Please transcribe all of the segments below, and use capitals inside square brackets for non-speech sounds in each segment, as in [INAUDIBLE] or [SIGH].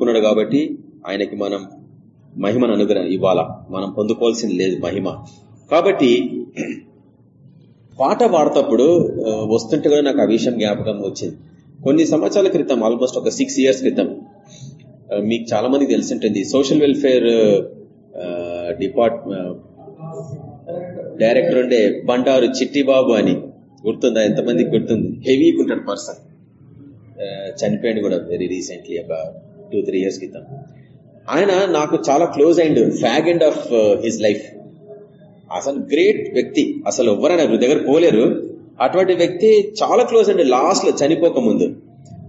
ఉన్నాడు కాబట్టి ఆయనకి మనం మహిమను అనుగ్రహం ఇవ్వాలా? మనం పొందుకోవాల్సింది లేదు మహిమ. కాబట్టి పాట పాడతప్పుడు వస్తుంటే కూడా నాకు ఆ విషయం జ్ఞాపకం వచ్చింది. కొన్ని సంవత్సరాల క్రితం ఆల్మోస్ట్ ఒక సిక్స్ ఇయర్స్ క్రితం మీకు చాలా మందికి తెలిసింటుంది. సోషల్ వెల్ఫేర్ డిపార్ట్ డైరెక్టర్ ఉండే బండారు చిట్టిబాబు అని గుర్తుందా? ఎంతమందికి గుర్తుంది? హెవీగా ఉంటాడు పర్సన్ చనిపోయింది కూడా వెరీ రీసెంట్లీ ఒక టూ త్రీ ఇయర్స్ క్రితం ఆయన నాకు చాలా close and fag end of his life అసలు గ్రేట్ వ్యక్తి. అసలు ఎవరైనా దగ్గర పోలేరు. అటువంటి వ్యక్తి చాలా క్లోజ్ అండి లాస్ట్లో చనిపోక ముందు.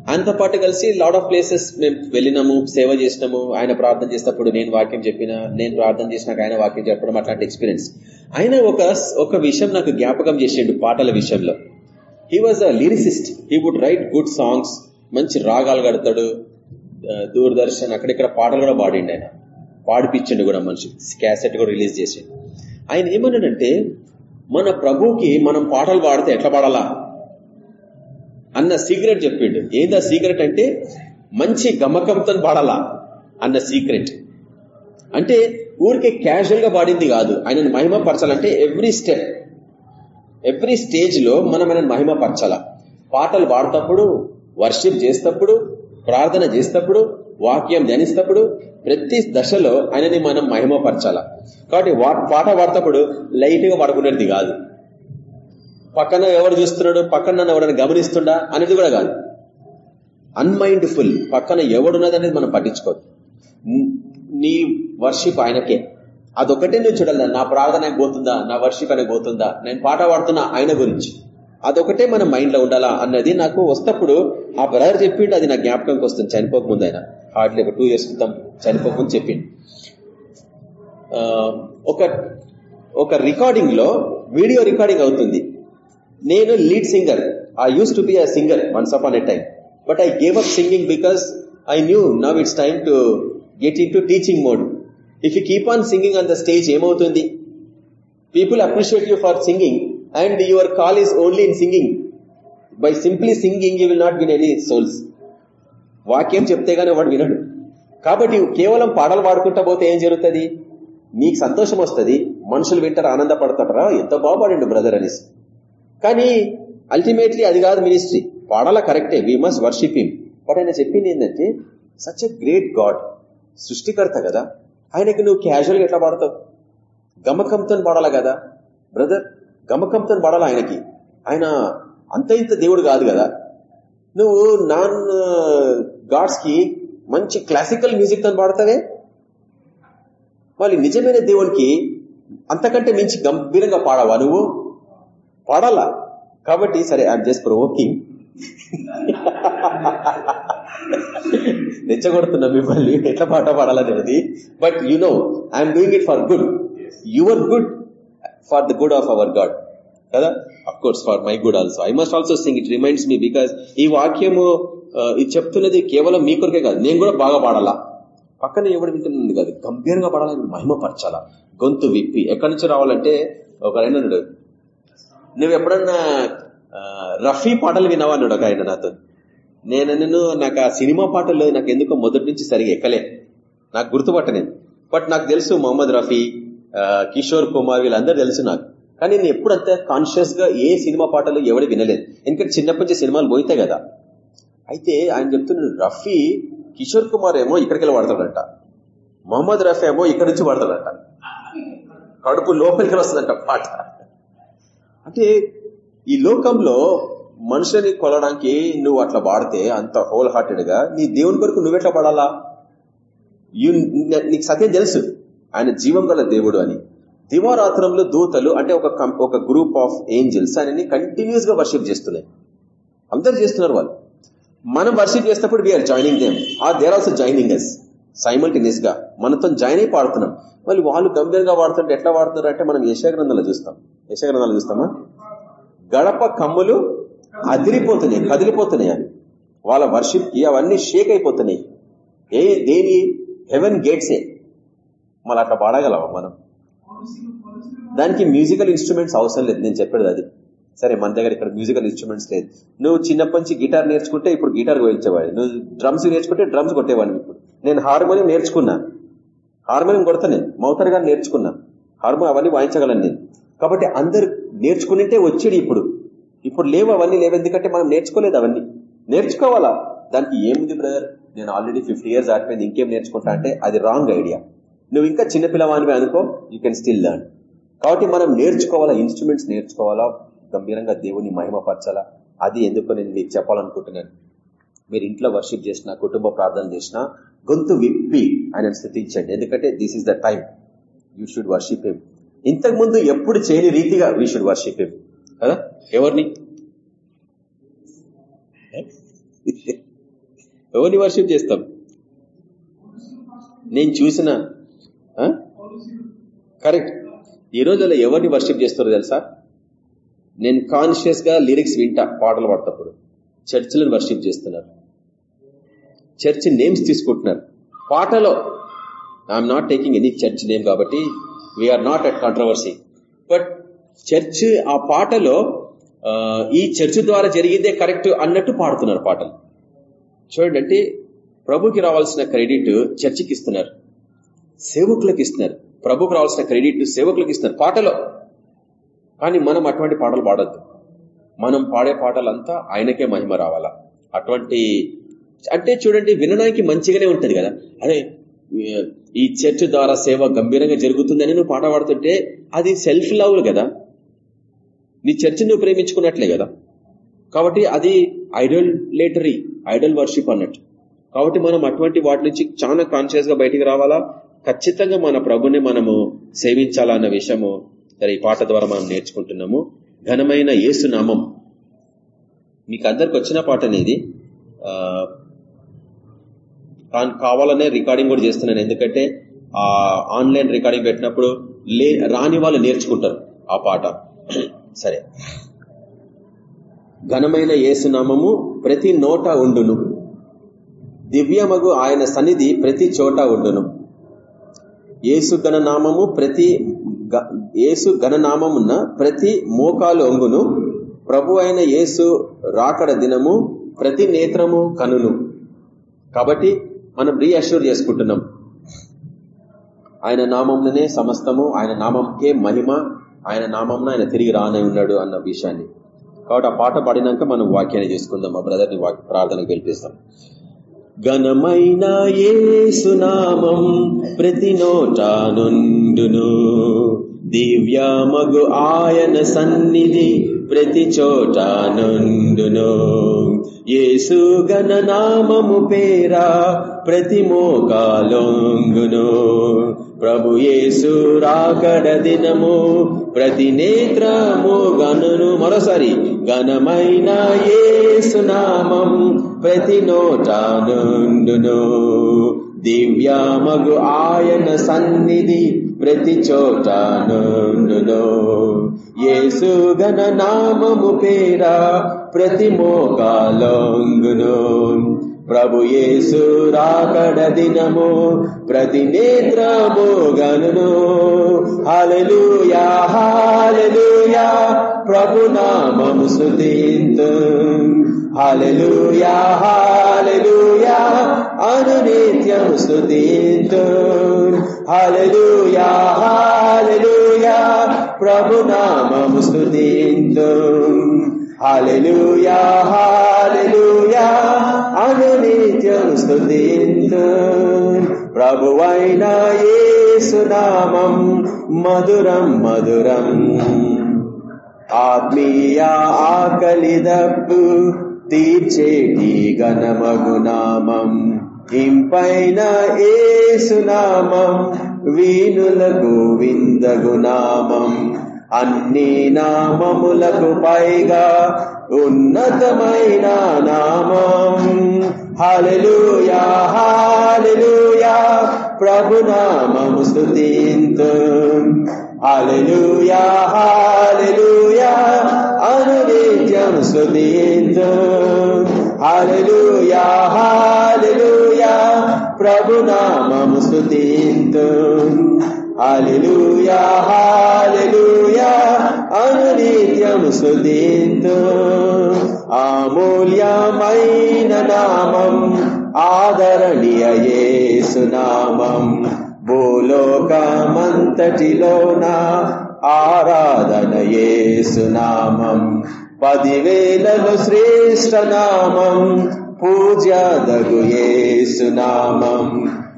ఆయనతో పాటు కలిసి లాడ్ ఆఫ్ ప్లేసెస్ మేము వెళ్ళినాము సేవ చేసినాము. ఆయన ప్రార్థన చేసినప్పుడు నేను వాక్యం చెప్పిన నేను ప్రార్థన చేసినాక ఆయన వాక్యం చెప్పడం అట్లాంటి ఎక్స్పీరియన్స్ ఆయన ఒక ఒక విషయం నాకు జ్ఞాపకం చేసిండు పాటల విషయంలో. He was a lyricist he would write good songs మంచి రాగాలు కడతాడు. దూరదర్శన్ అక్కడిక్కడ పాటలు కూడా పాడిండు ఆయన. పాడిపించిండు కూడా మనిషి. క్యాసెట్ కూడా రిలీజ్ చేసిండు. ఆయన ఏమన్నాడంటే మన ప్రభుకి మనం పాటలు పాడితే ఎట్లా పాడాలా? అన్న సీక్రెట్ చెప్పిండు. ఏందా సీక్రెట్ అంటే మంచి గమకంతో పాడాలా? అన్న సీక్రెట్. అంటే ఊరికే క్యాజువల్గా పాడింది కాదు. ఆయనను మహిమపరచాలంటే ఎవ్రీ స్టెప్ ఎవ్రీ స్టేజ్లో మనం ఆయన మహిమపరచాల? పాటలు పాడటప్పుడు వర్షిప్ చేసేటప్పుడు ప్రార్థన చేసేటప్పుడు వాక్యం ధ్యానిస్తప్పుడు ప్రతి దశలో ఆయనని మనం మహిమపరచాల? కాబట్టి వా- పాట పాడతప్పుడు లైట్గా పడుకునేది కాదు. పక్కన ఎవరు చూస్తున్నాడు? పక్కన నన్ను ఎవరైనా గమనిస్తుండా? అనేది కూడా కాదు. అన్మైండ్ఫుల్. పక్కన ఎవడున్నది అనేది మనం పట్టించుకోవద్దు. నీ వర్షిప్ ఆయనకే. అదొకటే నువ్వు చూడాలి. నా ప్రార్థన పోతుందా? నా వర్షిప్ ఆయనకు పోతుందా? నేను పాట పాడుతున్నా ఆయన గురించి. అదొకటే మన మైండ్లో ఉండాలా అన్నది నాకు వస్తప్పుడు ఆ బ్రదర్ చెప్పిండు అది నా జ్ఞాపకంకి వస్తుంది. చనిపోకముందు ఆయన. హార్డ్లీ ఒక టూ ఇయర్స్ క్రితం చనిపోకముందు చెప్పిండు. ఒక ఒక రికార్డింగ్లో వీడియో రికార్డింగ్ అవుతుంది. నేను lead singer. I used to be a singer once upon a time. But I gave up singing because I knew now it's time to get into teaching mode. If you keep on singing on the stage ఏమవుతుంది? People appreciate you for singing. And your call is only in singing by simply singing you will not win any souls వాక్యం చెప్తే గానీ వాడు వినడు. కాబట్టి కేవలం పాటలు పాడుకుంటా పోతే ఏం జరుగుతుంది? నీకు సంతోషం వస్తుంది. మనుషులు వింటారు ఆనందపడతాడరా ఎంతో బాగుపడండి బ్రదర్ అనేసి. కానీ అల్టిమేట్లీ అది కాదు మినిస్ట్రీ పాడాల కరెక్టే we must worship him but ఆయన చెప్పింది ఏంటంటే సచ్ ఎ గ్రేట్ గాడ్ సృష్టికర్త కదా. ఆయనకి నువ్వు క్యాజువల్గా ఎట్లా పాడతావు? గమకంతో పాడాలా కదా? బ్రదర్ గమకంతో పాడాలా ఆయనకి? ఆయన అంత ఇంత దేవుడు కాదు కదా. నువ్వు నాన్ గాడ్స్కి మంచి క్లాసికల్ మ్యూజిక్తో పాడతావే? మళ్ళీ నిజమైన దేవునికి అంతకంటే మించి గంభీరంగా పాడవా నువ్వు? పాడాలా? కాబట్టి సరే ఐఎమ్ జస్ట్ ప్రొవోకింగ్ రెచ్చగొడుతున్నా మిమ్మల్ని. ఎట్లా పాట పాడాలనేది but you know I'm doing it for good your good for the good of our God కదా? Of course for my good also I must also sing it reminds me because ఈ వాక్యము ఇది చెప్తున్నది కేవలం మీ కొరకే కాదు. నేను కూడా బాగా పాడాలా? పక్కన ఎవడు వింటున్నది కాదు. గంభీరంగా పాడాలని మహిమపరచాలా? గొంతు విప్పి. ఎక్కడి నుంచి రావాలంటే ఒక ఆయన అన్నాడు నువ్వు ఎప్పుడన్నా రఫీ పాటలు విన్నావా అన్నాడు ఒక ఆయన నాతో? నేను నేను నాకు ఆ సినిమా పాటలు నాకు ఎందుకో మొదటి నుంచి సరిగా ఎక్కలే. నాకు గుర్తుపట్ట నేను బట్ నాకు తెలుసు మొహమ్మద్ రఫీ. కిషోర్ కుమార్ వీళ్ళందరూ తెలుసు నాకు. కానీ నేను ఎప్పుడు అంత కాన్షియస్గా ఏ సినిమా పాటలు ఎవరు వినలేదు. ఎందుకంటే చిన్నప్పటి నుంచి సినిమాలు పోయితే కదా. అయితే ఆయన చెప్తున్నాడు రఫీ కిషోర్ కుమార్ ఏమో ఇక్కడికి వెళ్ళి వాడతాడంట. మొహమ్మద్ రఫీ ఏమో ఇక్కడి నుంచి వాడతాడంట. కడుపు లోపలికి వస్తుందంట పాట. అంటే ఈ లోకంలో మనుషుని కొలడానికి నువ్వు అట్లా వాడితే అంత హోల్ హార్టెడ్గా నీ దేవుని కొరకు నువ్వెట్లా పడాలా యు నీకు సత్యం తెలుసు. ఆయన జీవం గల దేవుడు అని. దివారాత్రంలో దూతలు అంటే ఒక ఒక గ్రూప్ ఆఫ్ ఏంజల్స్ ఆయనని కంటిన్యూస్గా వర్షిప్ చేస్తున్నాయి. అందరు చేస్తున్నారు వాళ్ళు. మనం వర్షిప్ చేసినప్పుడు we're joining them are there also joining as సైమల్టేనియస్గా మనతో జాయిన్ అయి పాడుతున్నాం. మళ్ళీ వాళ్ళు గంభీరంగా వాడుతుంటే ఎట్లా వాడుతున్నారు అంటే మనం యశాగ్రంథాలు చూస్తాం. యశాగ్రంథాలు చూస్తామా? గడప కమ్ములు అదిరిపోతున్నాయి కదిలిపోతున్నాయి అని. వాళ్ళ వర్షిప్కి అవన్నీ షేక్ అయిపోతున్నాయి. ఏ దేని? హెవెన్ గేట్సే. మళ్ళీ అట్లా పాడగలవా మనం? దానికి మ్యూజికల్ ఇన్స్ట్రుమెంట్స్ అవసరం లేదు. నేను చెప్పేది అది. సరే మన దగ్గర ఇక్కడ మ్యూజికల్ ఇన్స్ట్రుమెంట్స్ లేదు. నువ్వు చిన్నప్పటి నుంచి గిటార్ నేర్చుకుంటే ఇప్పుడు గిటార్ కోయించేవాడి నువ్వు డ్రమ్స్ నేర్చుకుంటే డ్రమ్స్ కొట్టేవాడిని ఇప్పుడు. నేను హార్మోనియం నేర్చుకున్నా. హార్మోనియం కొడతానే గారు నేర్చుకున్నా. హార్మోనియం అవన్నీ వాయించగలను నేను. కాబట్టి అందరు నేర్చుకునింటే వచ్చాడు ఇప్పుడు. ఇప్పుడు లేవు అవన్నీ లేవు. ఎందుకంటే మనం నేర్చుకోలేదు అవన్నీ. నేర్చుకోవాలా? దానికి ఏముంది బ్రదర్ నేను ఆల్రెడీ ఫిఫ్టీ ఇయర్స్ ఆడిపోయింది ఇంకేం నేర్చుకుంటా అంటే అది రాంగ్ ఐడియా నువ్వు ఇంకా చిన్నపిల్లవానివి అనుకో యూ కెన్ స్టిల్ లర్న్ కాబట్టి మనం నేర్చుకోవాలా ఇన్స్ట్రుమెంట్స్ నేర్చుకోవాలా గంభీరంగా దేవుని మహిమపరచాలా? అది ఎందుకు నేను మీకు చెప్పాలనుకుంటున్నాను. మీరు ఇంట్లో వర్షిప్ చేసిన కుటుంబ ప్రార్థన చేసిన గొంతు విప్పి ఆయన స్థితించండి. ఎందుకంటే this is the time you should worship him ఇంతకు ముందు ఎప్పుడు చేయని రీతిగా వీ షుడ్ వర్షిప్ హిమ్ కదా? ఎవరిని? [LAUGHS] ఎవరిని వర్షిప్ చేస్తాం? నేను చూసిన కరెక్ట్ ఈ రోజుల్లో ఎవరిని వర్షిప్ చేస్తారో తెలుసా? నేను కాన్షియస్గా లిరిక్స్ వింటా పాటలు పాడతప్పుడు చర్చిలను వర్షిప్ చేస్తున్నారు. చర్చ్ నేమ్స్ తీసుకుంటున్నారు. పాటలో I'm not taking any church name కాబట్టి we're not at controversy but church ఆ పాటలో ఈ చర్చ్ ద్వారా జరిగిందే కరెక్ట్ అన్నట్టు పాడుతున్నారు పాటలు. చూడండి అంటే ప్రభుకి రావాల్సిన క్రెడిట్ చర్చికి ఇస్తున్నారు. సేవకులకు ఇస్తున్నారు. ప్రభుకు రావాల్సిన క్రెడిట్ సేవకులకు ఇస్తున్నారు. పాటలో. కానీ మనం అటువంటి పాటలు పాడద్దు. మనం పాడే పాటలంతా ఆయనకే మహిమ రావాలా? అటువంటి అంటే చూడండి వినడానికి మంచిగానే ఉంటుంది కదా. అరే ఈ చర్చ్ ద్వారా సేవ గంభీరంగా జరుగుతుందని నువ్వు పాట పాడుతుంటే అది సెల్ఫ్ లవ్ కదా. నీ చర్చ్ నువ్వు ప్రేమించుకున్నట్లే కదా. కాబట్టి అది ఐడల్లేటరీ ఐడల్ వర్షిప్ అన్నట్టు. కాబట్టి మనం అటువంటి వాటి నుంచి చాలా కాన్షియస్గా బయటికి రావాలా? ఖచ్చితంగా మన ప్రభుని మనము సేవించాలన్న విషయము సరే ఈ పాట ద్వారా మనం నేర్చుకుంటున్నాము. ఘనమైన నామం. మీకు అందరికి వచ్చిన పాట అనేది కావాలనే రికార్డింగ్ కూడా చేస్తున్నాను. ఎందుకంటే ఆ ఆన్లైన్ రికార్డింగ్ పెట్టినప్పుడు రాని వాళ్ళు నేర్చుకుంటారు ఆ పాట. సరే. ఘనమైన ఏసునామము ప్రతి నోట ఉండును. దివ్యమగు ఆయన సన్నిధి ప్రతి చోట ఉండును. ఏసు గణనామము ప్రతి ఏసు గణనామమున్న ప్రతి మోకాలు అంగును ప్రభు అయిన యేసు రాకడ దినము ప్రతి నేత్రము కనును. కాబట్టి మనం రీఅష్యూర్ చేసుకుంటున్నాం. ఆయన నామంలోనే సమస్తము ఆయన నామంకే మహిమ ఆయన నామంన ఆయన తిరిగి రానై ఉన్నాడు అన్న విషయాన్ని. కాబట్టి ఆ పాట పాడినాక మనం వాక్యాన్ని చేసుకుందాం మా బ్రదర్ని ప్రార్థనకు గెలిపిస్తాం ఘనమైన ఏసునామం ప్రతి నోటానుండును దివ్యామగు ఆయన సన్నిధి ప్రతి చోటానుండును ఏసు గణనామము పేరా ప్రతి మోకాలొంగును. ప్రభు యేసు రాకడ దినము ప్రతి నేత్రము గనును మరోసారి ఘనమైన ఏసునామం ప్రతి నోటానుండును దివ్యామగు ఆయన సన్నిధి ప్రతి చోటానుండును యేసు గణ నామము పేరా ప్రతి మోకాలొంగును ప్రభు యేసు రాకడ దినము ప్రతి నేత్రము గనును హాలెలుయా హాలెలుయా ప్రభు నామము సుతింతు హాలెలుయా అను అనునిత్యం స్తుతింతు. హాలెలుయా హాలెలుయా ప్రభు నామము స్తుతింతు. హాలెలుయా హాలెలుయా స్థుతింతు ప్రభువైన యేసునామం మధురం మధురం. ఆత్మీయ ఆకలిదప్పు తీర్చేటి గణమగునామం ఇంపైన ఏసునామం వీణులకు విందగునామం అన్ని నామములకు పైగా ఉన్నతమైన నామం. హాలెలుయా హాలెలుయా ప్రభునామము స్తుతింతు హాలెలుయా హాలెలుయా అనునిత్యం స్తుతింతు హాలెలుయా హాలెలుయా ప్రభునామము స్తుతింతు హాలెలుయా హాలెలుయా అనునిత్యం స్తుతింతు అమూల్యమైన నామం. ఆదరణీయ ఏసునామం భూలోకమంతటిలోన ఆరాధన ఏసునామం పదివేలలో శ్రేష్ఠ నామం పూజ్యాదగు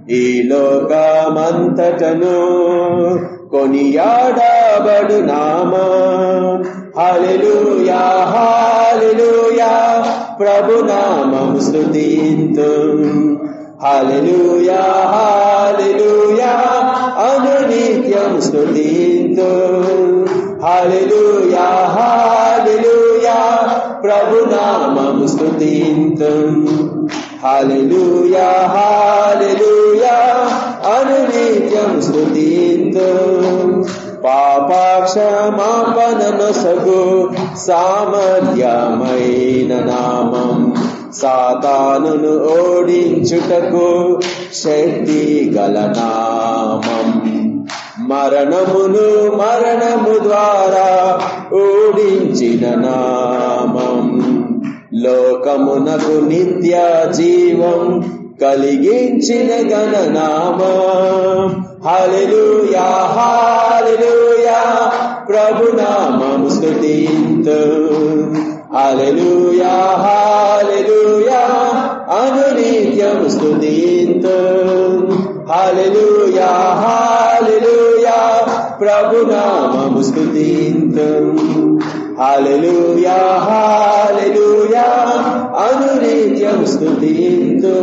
ఈ లోకమంతటను కొనియాడబడు నామా. హల్లెలూయా హల్లెలూయా ప్రభు నామం స్తుతింతు హల్లెలూయా హల్లెలూయా అనునిత్యం స్తుతింతు హల్లెలూయా హల్లెలూయా ప్రభు నామం స్తుతింతు హల్లెలూయా హల్లెలూయా అనునిత్యం స్తుతింతు పాపాక్షమాపణను సగు సామర్థ్యమైన నామం సాతానును ఓడించుటకు శక్తి గల నామం. మరణమును మరణము ద్వారా ఓడించిన నామం. లోకమునకు నిత్య జీవం కలిగించిన గణనామా హల్లెలూయా హల్లెలూయా ప్రభు నామం స్తుతింతు. హల్లెలూయా హల్లెలూయా అనునిత్యం స్తుతింతు. హల్లెలూయా హల్లెలూయా ప్రభు నామం స్తుతింతు హల్లెలూయా హల్లెలూయా అనునిత్యం స్తుతింతు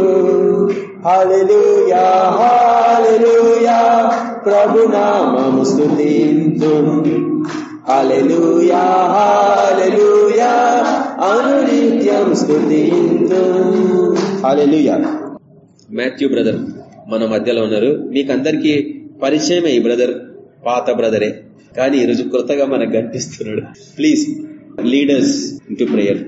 హల్లెలూయా హల్లెలూయా ప్రభు నామము స్తుతింతు హల్లెలూయా హల్లెలూయా అనునిత్యం స్తుతింతు హల్లెలూయా మాథ్యూ బ్రదర్ మన మధ్యలో ఉన్నారు. మీకందరికీ పరిచయమే ఈ బ్రదర్ పాత బ్రదరే కానీ ఈరోజు కొత్తగా మనకు కనిపిస్తున్నాడు please lead us into prayer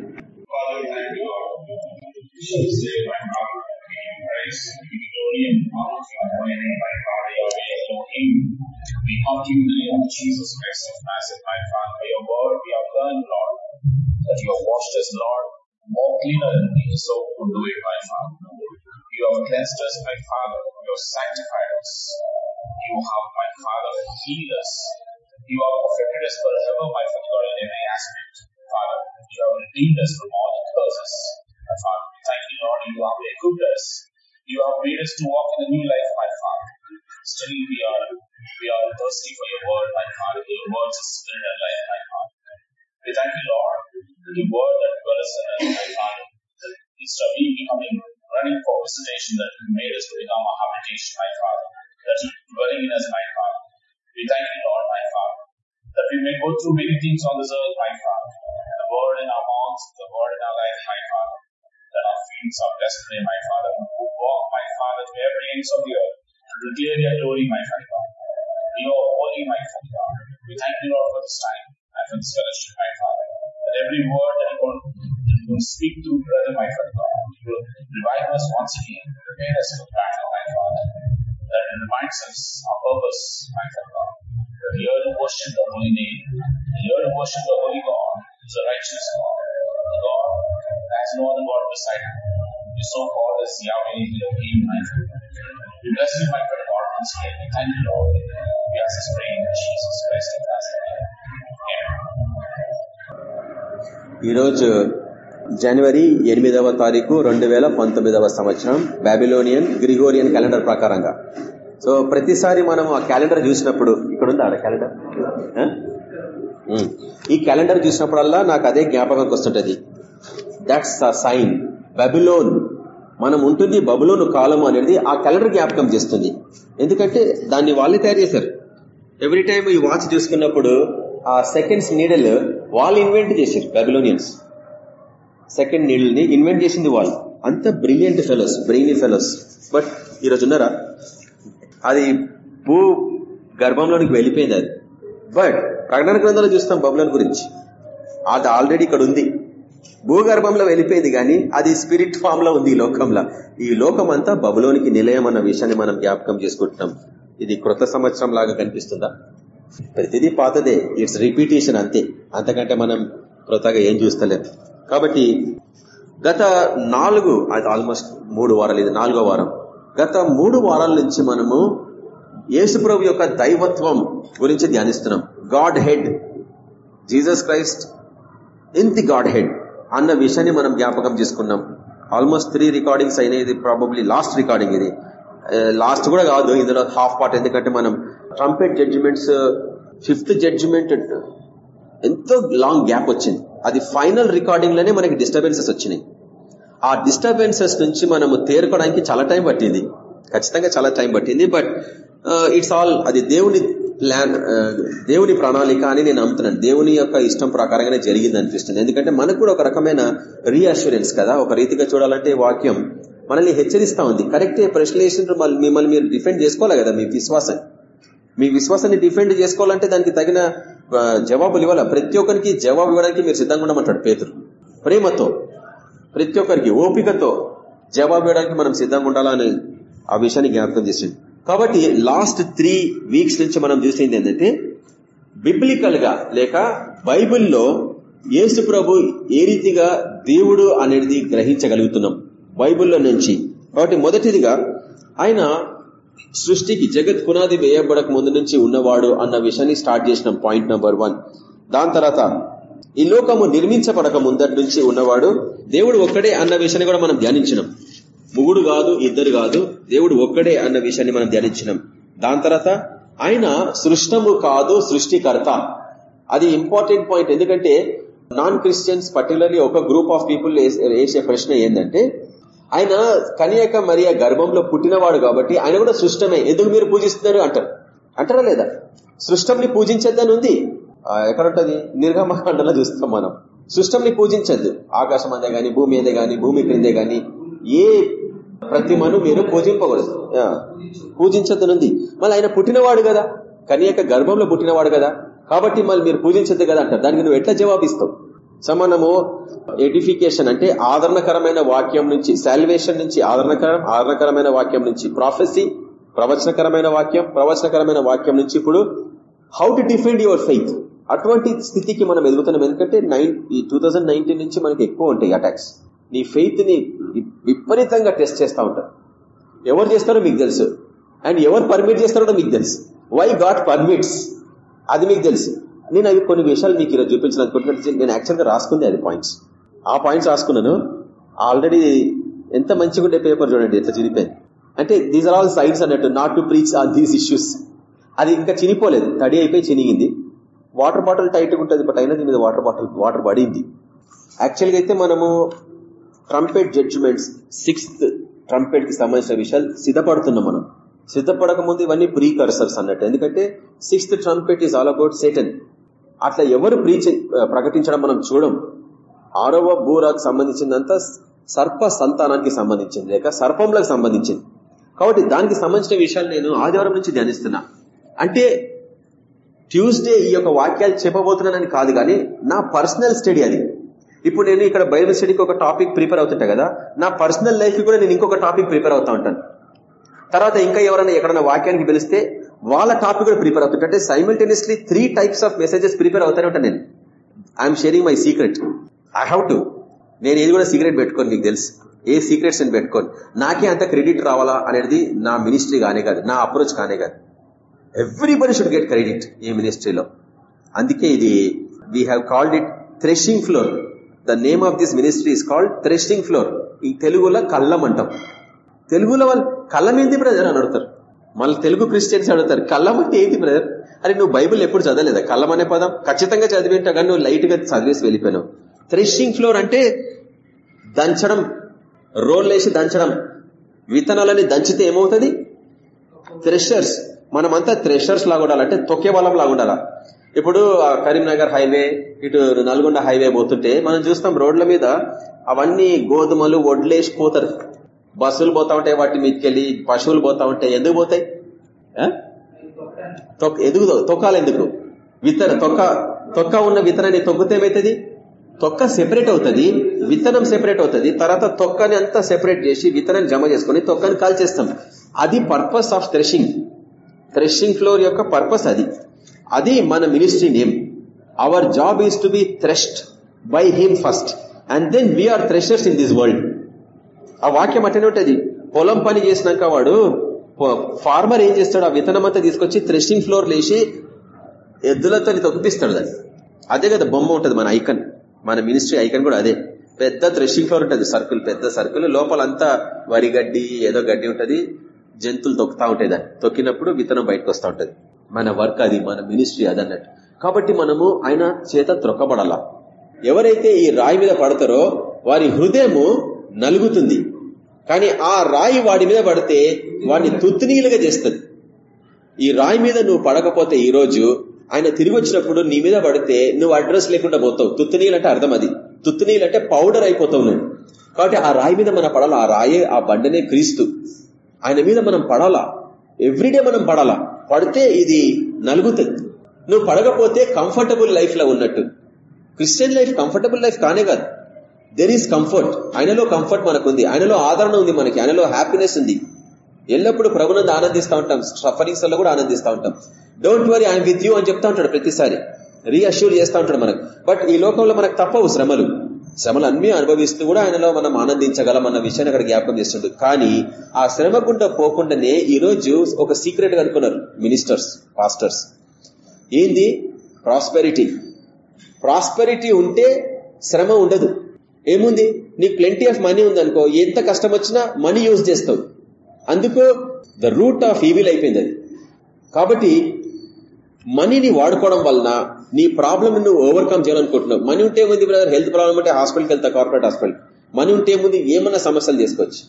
We come to you in the name of Jesus Christ of Nazareth, my Father. By your word we have learned, Lord, that you have washed us, Lord, more cleaner than we so could do it, my Father. You have cleansed us, my Father. You have sanctified us. You have, my Father, healed us. You have perfected us forever, my Father God, in every aspect. Father, you have redeemed us from all the curses. My Father, we thank you, Lord. You have equipped us. You have made us to walk in a new life, my Father. Still we are we are thirsty for your word, my Father. Your words is spirit and life, my Father. We thank you, Lord, the word that dwells in us, my Father. Instead of we becoming running for visitation, that you made us to become a habitation, my Father. That you dwelling in us, my Father. We thank you, Lord, my Father, that we may go through many things on this earth, my Father. The word in our mouths, the word in our life, my Father. That our feet are blessed today, my Father, who walk, my Father, to every ends of the earth, to declare your glory, my Father. You are holy, my Father We thank you, Lord, for this time and for this fellowship, my Father. That every word that you will, you will speak to, brother, my Father you will revive us once again, prepare us for battle, my Father That it reminds us our purpose, my Father God. That we are to worship the holy name. We are to worship the holy God, the righteous God. The God that has no other God beside him. You so called as Yahweh Elohim, my Father. We bless you, my Father God, once again. We thank you, Lord. We ask this prayer in Jesus Christ of Nazareth. Amen. ఈరోజు జనవరి ఎనిమిదవ తారీఖు రెండు వేల పంతొమ్మిదవ సంవత్సరం Babylonian Gregorian calendar ప్రకారంగా. So ప్రతిసారి మనం ఆ క్యాలెండర్ చూసినప్పుడు ఇక్కడ ఉందా ఆడ క్యాలెండర్? ఈ క్యాలెండర్ చూసినప్పుడల్లా నాకు అదే జ్ఞాపకంకి వస్తుంటది. That's a sign Babylon. మనం ఉంటుంది బబులోను కాలం అనేది ఆ క్యాలెండర్ జ్ఞాపకం చేస్తుంది. ఎందుకంటే దాన్ని వాళ్ళే తయారు చేశారు. ఎవ్రీ టైం ఈ వాచ్ చూసుకున్నప్పుడు ఆ సెకండ్స్ నీడల్ వాళ్ళు ఇన్వెంట్ చేశారు బబిలోనియన్స్. సెకండ్ నీళ్ళని ఇన్వెంట్ చేసింది వాళ్ళు. అంత brilliant fellows brainy fellows but ఈరోజు ఉన్నారా? అది భూ గర్భంలోనికి వెళ్ళిపోయింది అది. బట్ ప్రకటన గ్రంథంలో చూస్తాం బబులోన్ గురించి. అది ఆల్రెడీ ఇక్కడ ఉంది. భూగర్భంలో వెళ్ళిపోయింది కానీ అది స్పిరిట్ ఫామ్లో ఉంది ఈ లోకంలో. ఈ లోకం అంతా బబులోనికి నిలయం అన్న విషయాన్ని మనం జ్ఞాపకం చేసుకుంటున్నాం. ఇది కృత సంవత్సరం లాగా కనిపిస్తుందా? ప్రతిదీ పాతదే. ఇట్స్ రిపీటేషన్ అంతే. అంతకంటే మనం కృతగా ఏం చూస్తలేం. కాబట్టి గత నాలుగు అది ఆల్మోస్ట్ మూడు వారాలు ఇది నాలుగో వారం. గత మూడు వారాల నుంచి మనము యేసుప్రభు యొక్క దైవత్వం గురించి ధ్యానిస్తున్నాం. Godhead Jesus Christ in the Godhead అన్న విషయాన్ని మనం జ్ఞాపకం చేసుకున్నాం. ఆల్మోస్ట్ త్రీ రికార్డింగ్స్ అయినది ప్రాబబ్లీ లాస్ట్ రికార్డింగ్ ఇది. లాస్ట్ uh, కూడా కాదు ఇందులో హాఫ్ పార్ట్ ఎందుకంటే మనం ట్రంపెట్ జడ్జిమెంట్స్ ఫిఫ్త్ జడ్జిమెంట్ ఎంతో లాంగ్ గ్యాప్ వచ్చింది. అది ఫైనల్ రికార్డింగ్లోనే మనకి డిస్టర్బెన్సెస్ వచ్చినాయి. ఆ డిస్టర్బెన్సెస్ నుంచి మనము తేరుకోవడానికి చాలా టైం పట్టింది. ఖచ్చితంగా చాలా టైం పట్టింది. బట్ ఇట్స్ ఆల్ అది దేవుని ప్లాన్ uh, దేవుని ప్రణాళిక అని నేను నమ్ముతున్నాను. దేవుని యొక్క ఇష్టం ప్రకారంగానే జరిగింది అనిపిస్తుంది. ఎందుకంటే మనకు కూడా ఒక రకమైన రీఅష్యూరెన్స్ కదా. ఒక రీతిగా చూడాలంటే వాక్యం మనల్ని హెచ్చరిస్తా ఉంది. కరెక్టే ప్రశ్నలు వేసినట్టు మిమ్మల్ని మీరు డిఫెండ్ చేసుకోవాలి కదా మీ విశ్వాసాన్ని. మీ విశ్వాసాన్ని డిఫెండ్ చేసుకోవాలంటే దానికి తగిన జవాబులు ఇవ్వాలి? ప్రతి ఒక్కరికి జవాబు ఇవ్వడానికి మీరు సిద్ధంగా ఉండమంటాడు పేతురు. ప్రేమతో ప్రతి ఒక్కరికి ఓపికతో జవాబు ఇవ్వడానికి మనం సిద్ధంగా ఉండాలని ఆ విషయాన్ని జ్ఞాపకం చేసింది. కాబట్టి లాస్ట్ త్రీ వీక్స్ నుంచి మనం చూసింది ఏంటంటే బిబ్లికల్గా లేక బైబిల్లో యేసు ప్రభు ఏ రీతిగా దేవుడు అనేది గ్రహించగలుగుతున్నాం బైబిల్లో నుంచి. కాబట్టి మొదటిదిగా ఆయన సృష్టికి జగత్ పునాది వేయబడక ముందు నుంచి ఉన్నవాడు అన్న విషయాన్ని స్టార్ట్ చేసిన పాయింట్ నెంబర్ వన్. దాని తర్వాత ఈ లోకము నిర్మించబడక ముందటి నుంచి ఉన్నవాడు దేవుడు ఒక్కడే అన్న విషయాన్ని కూడా మనం ధ్యానించినాం. ముగుడు కాదు ఇద్దరు కాదు దేవుడు ఒక్కడే అన్న విషయాన్ని మనం ధ్యానించినాం. దాని తర్వాత ఆయన సృష్టము కాదు సృష్టికర్త. అది ఇంపార్టెంట్ పాయింట్. ఎందుకంటే నాన్ క్రిస్టియన్స్ పర్టికులర్లీ ఒక గ్రూప్ ఆఫ్ పీపుల్ వేసే ప్రశ్న ఏంటంటే ఆయన కనియక మరియ గర్భంలో పుట్టినవాడు కాబట్టి ఆయన కూడా సృష్టమే. ఎందుకు మీరు పూజిస్తున్నారు? అంటారు. అంటారా లేదా? సృష్టంని పూజించద్దని ఉంది. ఎక్కడుంటది? నిర్గమకాండలో చూస్తాం మనం. సృష్టంని పూజించద్దు. ఆకాశం అదే గాని భూమి అదే గాని భూమి క్రిందే గాని ఏ ప్రతిమను మీరు పూజింపకూడదు. పూజించద్దనుంది మళ్ళీ ఆయన పుట్టినవాడు కదా. కనియక గర్భంలో పుట్టినవాడు కదా. కాబట్టి మళ్ళీ మీరు పూజించద్దు కదా అంటారు. దానికి నువ్వు ఎట్లా జవాబిస్తావు? సో మనము ఎడిఫికేషన్ అంటే ఆదరణకరమైన వాక్యం నుంచి సాల్వేషన్ నుంచి ఆదరణకరం ఆదరణకరమైన వాక్యం నుంచి ప్రాఫెసీ ప్రవచనకరమైన వాక్యం ప్రవచనకరమైన వాక్యం నుంచి ఇప్పుడు how to defend your faith అటువంటి స్థితికి మనం ఎదుగుతున్నాం. ఎందుకంటే నైన్ ఈ టూ నుంచి మనకి ఎక్కువ ఉంటాయి అటాక్స్ నీ ఫెయిత్ని విపరీతంగా టెస్ట్ చేస్తూ ఉంటారు. ఎవరు చేస్తారో మీకు తెలుసు. అండ్ ఎవరు పర్మిట్ చేస్తారో మీకు తెలుసు. వై గాట్ పర్మిట్స్ అది మీకు తెలుసు. నేను అవి కొన్ని విషయాలు మీకు ఈరోజు చూపించాలనుకుంటున్నట్టు నేను యాక్చువల్గా రాసుకుంది అది పాయింట్స్ ఆ పాయింట్స్ రాసుకున్నాను. ఆల్రెడీ ఎంత మంచిగా ఉండే పేపర్ చూడండి ఎంత చినిపోయింది అంటే దీస్ ఆర్ ఆల్ సైడ్స్ అన్నట్టు not to preach on these issues అది ఇంకా చినిపోలేదు తడి అయిపోయి చినిగింది. వాటర్ బాటిల్ టైట్గా ఉంటుంది బట్ అయినా దీని మీద వాటర్ బాటిల్ వాటర్ పడింది. యాక్చువల్గా అయితే మనము ట్రంపెట్ జడ్జిమెంట్స్ సిక్స్త్ ట్రంపెట్కి సంబంధించిన విషయాలు సిద్ధపడుతున్నాం మనం. సిద్ధపడక ముందు ఇవన్నీ ప్రీ కర్సర్స్ అన్నట్టు. ఎందుకంటే sixth trumpet is all about Satan అట్లా ఎవరు ప్రీచ్ ప్రకటించడం మనం చూడం. ఆరవ బూరాకు సంబంధించిందంతా సర్ప సంతానానికి సంబంధించింది లేక సర్పంలకు సంబంధించింది. కాబట్టి దానికి సంబంధించిన విషయాలు నేను ఆదివారం నుంచి ధ్యానిస్తున్నా. అంటే ట్యూస్డే ఈ యొక్క వాక్యాలు చెప్పబోతున్నానని కాదు కానీ నా పర్సనల్ స్టడీ అది. ఇప్పుడు నేను ఇక్కడ బైబిల్ స్టడీకి ఒక టాపిక్ ప్రిపేర్ అవుతుంటా కదా నా పర్సనల్ లైఫ్ కూడా నేను ఇంకొక టాపిక్ ప్రిపేర్ అవుతా ఉంటాను. తర్వాత ఇంకా ఎవరైనా ఎక్కడైనా వాక్యానికి పిలిస్తే వాళ్ళ టాపిక్ కూడా ప్రిపేర్ అవుతుంటే అంటే simultaneously three types of messages prepare అవుతానే ఉంటాను నేను. I'm sharing my secret I have to నేను ఏది కూడా సీక్రెట్ పెట్టుకోను మీకు తెలుసు. ఏ సీక్రెట్స్ నేను పెట్టుకోను. నాకే అంత క్రెడిట్ రావాలా అనేది నా మినిస్ట్రీ కానే కాదు నా అప్రోచ్ కానే కాదు. ఎవ్రీబడి షుడ్ గెట్ క్రెడిట్ ఈ మినిస్ట్రీలో అందుకే ఇది we have called it threshing floor the name of this ministry is called threshing floor ఈ తెలుగులో కళ్ళం అంటాం. తెలుగులో వాళ్ళు కళ్ళం ఏంటి బ్రదర్ అని అడుగుతారు? మళ్ళీ తెలుగు క్రిస్టియన్స్ అడుగుతారు కళ్ళం అంటే ఏంటి బ్రదర్ అరే నువ్వు బైబుల్ ఎప్పుడు చదవలేదా? కళ్ళం అనే పదం? ఖచ్చితంగా చదివింటా కానీ నువ్వు లైట్గా చదివేసి వెళ్ళిపోయావు థ్రెషింగ్ ఫ్లోర్ అంటే దంచడం రోల్లేసి దంచడం. విత్తనాలని దంచితే ఏమవుతుంది? థ్రెషర్స్ మనమంతా థ్రెషర్స్ లాగా ఉండాలంటే తొక్కే బలం లాగా ఉండాలా? ఇప్పుడు కరీంనగర్ హైవే ఇటు నల్గొండ హైవే పోతుంటే మనం చూస్తాం రోడ్ల మీద అవన్నీ గోధుమలు వడ్లేసిపోతారు బస్సులు పోతా ఉంటాయి వాటి మీదకెళ్ళి పశువులు పోతా ఉంటాయి ఎందుకు పోతాయి? ఎందుకు తొక్కాలి ఎందుకు? విత్తన తొక్క తొక్క ఉన్న విత్తనాన్ని తొక్కితే ఏమవుతుంది తొక్క సెపరేట్ అవుతుంది విత్తనం సెపరేట్ అవుతుంది. తర్వాత తొక్కని అంతా సెపరేట్ చేసి విత్తనాన్ని జమ చేసుకుని తొక్కని కాల్చేస్తాం. అది purpose of threshing threshing floor యొక్క పర్పస్ అది. అది మన ministry name our job is to be threshed by him first and then we're threshers in this world ఆ వాక్యం అట్టనే ఉంటుంది. పొలం పని చేసినాక వాడు ఫార్మర్ ఏం చేస్తాడు? ఆ విత్తనం అంతా తీసుకొచ్చి థ్రెషింగ్ ఫ్లోర్ లేచి ఎద్దులతో తొక్కిపిస్తాడు దాన్ని. అదే కదా బొమ్మ ఉంటుంది మన ఐకన్. మన మినిస్ట్రీ ఐకన్ కూడా అదే. పెద్ద థ్రెషింగ్ ఫ్లోర్ ఉంటుంది సర్కిల్ పెద్ద సర్కిల్. లోపలంతా వరి గడ్డి ఏదో గడ్డి ఉంటుంది. జంతువులు తొక్కుతా ఉంటాయి దాన్ని. తొక్కినప్పుడు విత్తనం బయటకు వస్తూ ఉంటుంది. మన వర్క్ అది మన మినిస్ట్రీ అది అన్నట్టు. కాబట్టి మనము ఆయన చేత త్రొక్కబడాల? ఎవరైతే ఈ రాయి మీద పడతారో వారి హృదయము నలుగుతుంది. కానీ ఆ రాయి వాడి మీద పడితే వాడిని తుత్తునీలుగా చేస్తుంది. ఈ రాయి మీద నువ్వు పడకపోతే ఈ రోజు ఆయన తిరిగి వచ్చినప్పుడు నీ మీద పడితే నువ్వు అడ్రస్ లేకుండా పోతావు. తుత్తునీలు అంటే అర్థం అది. తుత్తునీలు అంటే పౌడర్ అయిపోతావు నువ్వు. కాబట్టి ఆ రాయి మీద మనం పడాలా? ఆ రాయే ఆ బండనే క్రీస్తు. ఆయన మీద మనం పడాలా? ఎవ్రీడే మనం పడాలా? పడితే ఇది నలుగుతుంది. నువ్వు పడకపోతే కంఫర్టబుల్ లైఫ్లో ఉన్నట్టు. క్రిస్టియన్ లైఫ్ కంఫర్టబుల్ లైఫ్ కానే కాదు. దెర్ ఈస్ కంఫర్ట్ ఆయనలో కంఫర్ట్ మనకుంది. ఆయనలో ఆదరణ ఉంది మనకి. ఆయనలో హ్యాపీనెస్ ఉంది. ఎల్లప్పుడూ ప్రభునందు ఆనందిస్తూ ఉంటాం. సఫరింగ్స్లో కూడా ఆనందిస్తూ ఉంటాం. Don't worry I'm with you అని చెప్తా ఉంటాడు ప్రతిసారి. రీఅష్యూర్ చేస్తూ ఉంటాడు మనకు. బట్ ఈ లోకంలో మనకు తప్పవు శ్రమలు. శ్రమలు అన్ని అనుభవిస్తూ కూడా ఆయనలో మనం ఆనందించగలం అన్న విషయాన్ని అక్కడ జ్ఞాపకం చేస్తుండడు కానీ ఆ శ్రమ గుండా పోకుండానే ఈ రోజు ఒక సీక్రెట్ అనుకున్నారు మినిస్టర్స్ పాస్టర్స్ ఏంది? ప్రాస్పెరిటీ ప్రాస్పెరిటీ ఉంటే శ్రమ ఉండదు. ఏముంది? నీకు ప్లెంటీ ఆఫ్ మనీ ఉందనుకో ఎంత కష్టం వచ్చినా మనీ యూజ్ చేస్తావు. అందుకు ద రూట్ ఆఫ్ ఈవిల్ అయిపోయింది అది. కాబట్టి మనీని వాడుకోవడం వలన నీ ప్రాబ్లమ్ నువ్వు ఓవర్కమ్ చేయాలనుకుంటున్నావు. మనీ ఉంటే ఏముంది బ్రదర్ హెల్త్ ప్రాబ్లం అంటే హాస్పిటల్కి వెళ్తా కార్పొరేట్ హాస్పిటల్ మనీ ఉంటే ఏముంది? ఏమన్నా సమస్యలు చేసుకోవచ్చు.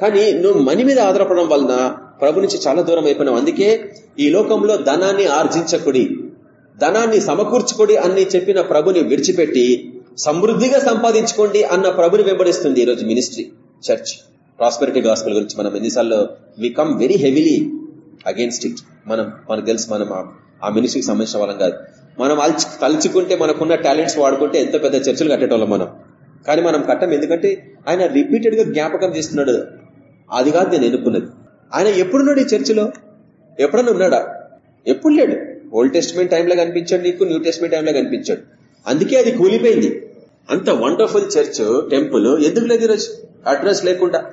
కానీ నువ్వు మనీ మీద ఆధారపడడం వలన ప్రభు నుంచి చాలా దూరం అయిపోయినావు. అందుకే ఈ లోకంలో ధనాన్ని ఆర్జించకుడి ధనాన్ని సమకూర్చుకుడి అని చెప్పిన ప్రభుని విడిచిపెట్టి సమృద్ధిగా సంపాదించుకోండి అన్న ప్రభుని వెంబడిస్తుంది ఈరోజు మినిస్ట్రీ చర్చ్ ప్రాస్పెరిటీ గాస్పల్ గురించి మనం ఎన్నిసార్లు we come very heavily against it మనం మనకు తెలుసు మనం ఆ మినిస్ట్రీకి సంబంధించిన వాళ్ళం కాదు. మనం అల్చి తలుచుకుంటే మనకున్న టాలెంట్స్ వాడుకుంటే ఎంతో పెద్ద చర్చలు కట్టేటోళ్ళం మనం. కానీ మనం కట్టం ఎందుకంటే ఆయన రిపీటెడ్గా జ్ఞాపకం చేస్తున్నాడు. అది కాదు నేను ఎన్నుకున్నది. ఆయన ఎప్పుడున్నాడు ఈ చర్చిలో? ఎప్పుడన్నా ఉన్నాడా? ఎప్పుడు లేడు. ఓల్డ్ టెస్ట్మెంట్ టైంలో కనిపించాడు నీకు న్యూ టెస్ట్మెంట్ టైంలో కనిపించాడు. అందుకే అది కూలిపోయింది. అంత వండర్ఫుల్ చర్చ్ టెంపుల్ ఎందుకు లేదు ఈరోజు? అడ్రస్ లేకుండా.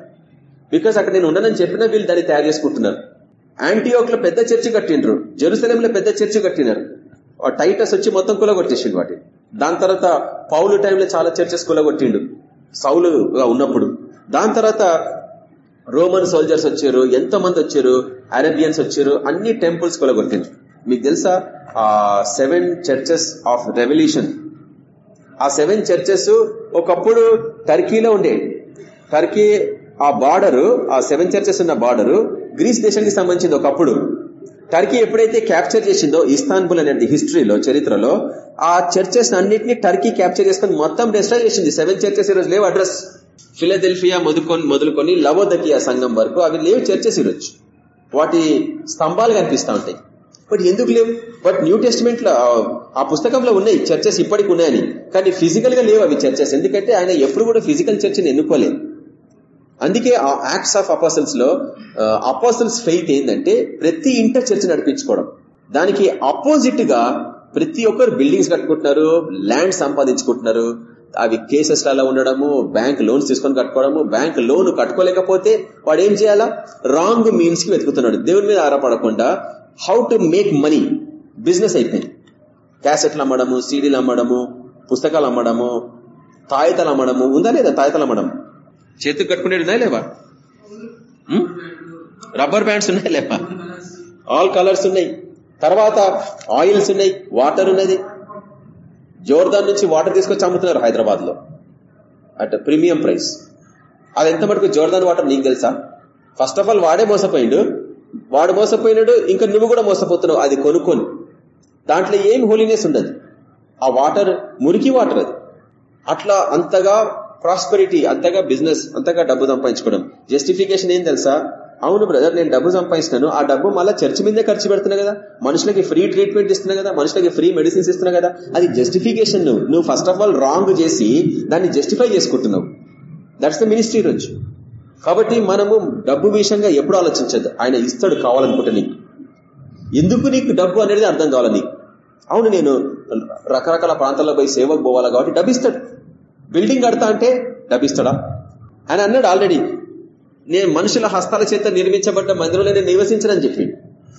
బికాస్ అక్కడ నేను ఉండనని చెప్పినా వీళ్ళు దాన్ని తయారు చేసుకుంటున్నారు. యాంటీయోక్లో పెద్ద చర్చి కట్టిండ్రు. జెరూసలేం లో పెద్ద చర్చి కట్టినారు. టైటస్ వచ్చి మొత్తం కొలగొట్టేసిండు వాటి. దాని తర్వాత పౌలు టైంలో చాలా చర్చెస్ కొలగొట్టిండు. సౌలుగా ఉన్నప్పుడు. దాని తర్వాత రోమన్ సోల్జర్స్ వచ్చారు ఎంతో మంది వచ్చారు అరేబియన్స్ వచ్చారు అన్ని టెంపుల్స్ కొలగొట్టిండ్రు. మీకు తెలుసా? ఆ సెవెన్ చర్చెస్ ఆఫ్ రెవల్యూషన్. ఆ సెవెన్ చర్చెస్ ఒకప్పుడు టర్కీలో ఉండే. టర్కీ ఆ బార్డరు ఆ సెవెన్ చర్చెస్ ఉన్న బార్డరు గ్రీస్ దేశానికి సంబంధించింది ఒకప్పుడు. టర్కీ ఎప్పుడైతే క్యాప్చర్ చేసిందో ఇస్తాన్బుల్ అనేది హిస్టరీలో చరిత్రలో ఆ చర్చెస్ అన్నింటినీ టర్కీ క్యాప్చర్ చేసుకుని మొత్తం డిస్ట్రాయ్ చేసింది. సెవెన్ చర్చెస్ ఈరోజు లేవు అడ్రస్. ఫిలదెల్ఫియా మొదుకొని మొదలుకొని లవోదకియా సంఘం వరకు అవి లేవు చర్చెస్ ఈరోజు వాటి స్తంభాలు కనిపిస్తూ ఉంటాయి. బట్ ఎందుకు లేవు? బట్ న్యూ టెస్ట్మెంట్లో ఆ పుస్తకంలో ఉన్నాయి చర్చెస్ ఇప్పటికి ఉన్నాయని. కానీ ఫిజికల్గా లేవు అవి చర్చెస్. ఎందుకంటే ఆయన ఎప్పుడు కూడా ఫిజికల్ చర్చిని ఎన్నుకోలేదు. అందుకే ఆ యాక్ట్స్ ఆఫ్ అపోసల్స్లో అపోసల్స్ ఫెయిత్ ఏంటంటే ప్రతి ఇంటర్ చర్చ్ నడిపించుకోవడం. దానికి అపోజిట్గా ప్రతి ఒక్కరు బిల్డింగ్స్ కట్టుకుంటున్నారు ల్యాండ్ సంపాదించుకుంటున్నారు. అవి కేసెస్లలో ఉండడము బ్యాంక్ లోన్స్ తీసుకొని కట్టుకోవడము బ్యాంక్ లోన్ కట్టుకోలేకపోతే వాడు ఏం చేయాలా? రాంగ్ మీన్స్కి వెతుకుతున్నాడు. దేవుని మీద ఆధారపడకుండా how to make money business అయిపోయింది. క్యాసెట్లు అమ్మడము సీడీలు అమ్మడము పుస్తకాలు అమ్మడము తాయితలు అమ్మడము ఉందా లేదా తాయితలు అమ్మడం? చేతికి కట్టుకునేది ఉన్నాయా లేవా? రబ్బర్ బ్యాండ్స్ ఉన్నాయి లేవా? ఆల్ కలర్స్ ఉన్నాయి. తర్వాత ఆయిల్స్ ఉన్నాయి వాటర్ ఉన్నది. జోర్దాన్ నుంచి వాటర్ తీసుకొచ్చి అమ్ముతున్నారు హైదరాబాద్లో అట్ ప్రీమియం ప్రైస్ అది ఎంత మటుకు జోర్దాన్ వాటర్ నీకు తెలుసా? ఫస్ట్ ఆఫ్ ఆల్ వాడే మోసపోయిండు. వాడు మోసపోయినాడు ఇంకా నువ్వు కూడా మోసపోతున్నావు అది కొనుక్కొని. దాంట్లో ఏం హోలీనెస్ ఉండదు. ఆ వాటర్ మురికి వాటర్ అది. అట్లా అంతగా ప్రాస్పరిటీ అంతగా బిజినెస్ అంతగా డబ్బు సంపాదించుకోవడం. జస్టిఫికేషన్ ఏం తెలుసా? అవును బ్రదర్ నేను డబ్బు సంపాదిస్తున్నాను ఆ డబ్బు మళ్ళీ చర్చి మీదే ఖర్చు పెడుతున్నా కదా. మనుషులకి ఫ్రీ ట్రీట్మెంట్ ఇస్తున్నా కదా మనుషులకి ఫ్రీ మెడిసిన్స్ ఇస్తున్నా కదా. అది జస్టిఫికేషన్ నువ్వు. నువ్వు ఫస్ట్ ఆఫ్ ఆల్ రాంగ్ చేసి దాన్ని జస్టిఫై చేసుకుంటున్నావు. దట్స్ ద మినిస్ట్రీ రోజు. కాబట్టి మనము డబ్బు విషయంగా ఎప్పుడు ఆలోచించదు ఆయన ఇస్తాడు కావాలనుకుంటే నీకు. ఎందుకు నీకు డబ్బు అనేది అర్థం కావాలి నీకు? అవును నేను రకరకాల ప్రాంతాల్లో పోయి సేవకు పోవాలా కాబట్టి డబ్బిస్తాడు బిల్డింగ్ కడతా అంటే డబ్బిస్తాడా ఆయన అన్నాడు ఆల్రెడీ. నేను మనుషుల హస్తాల చేత నిర్మించబడ్డ మందిరంలో నేను నివసించనని చెప్పి.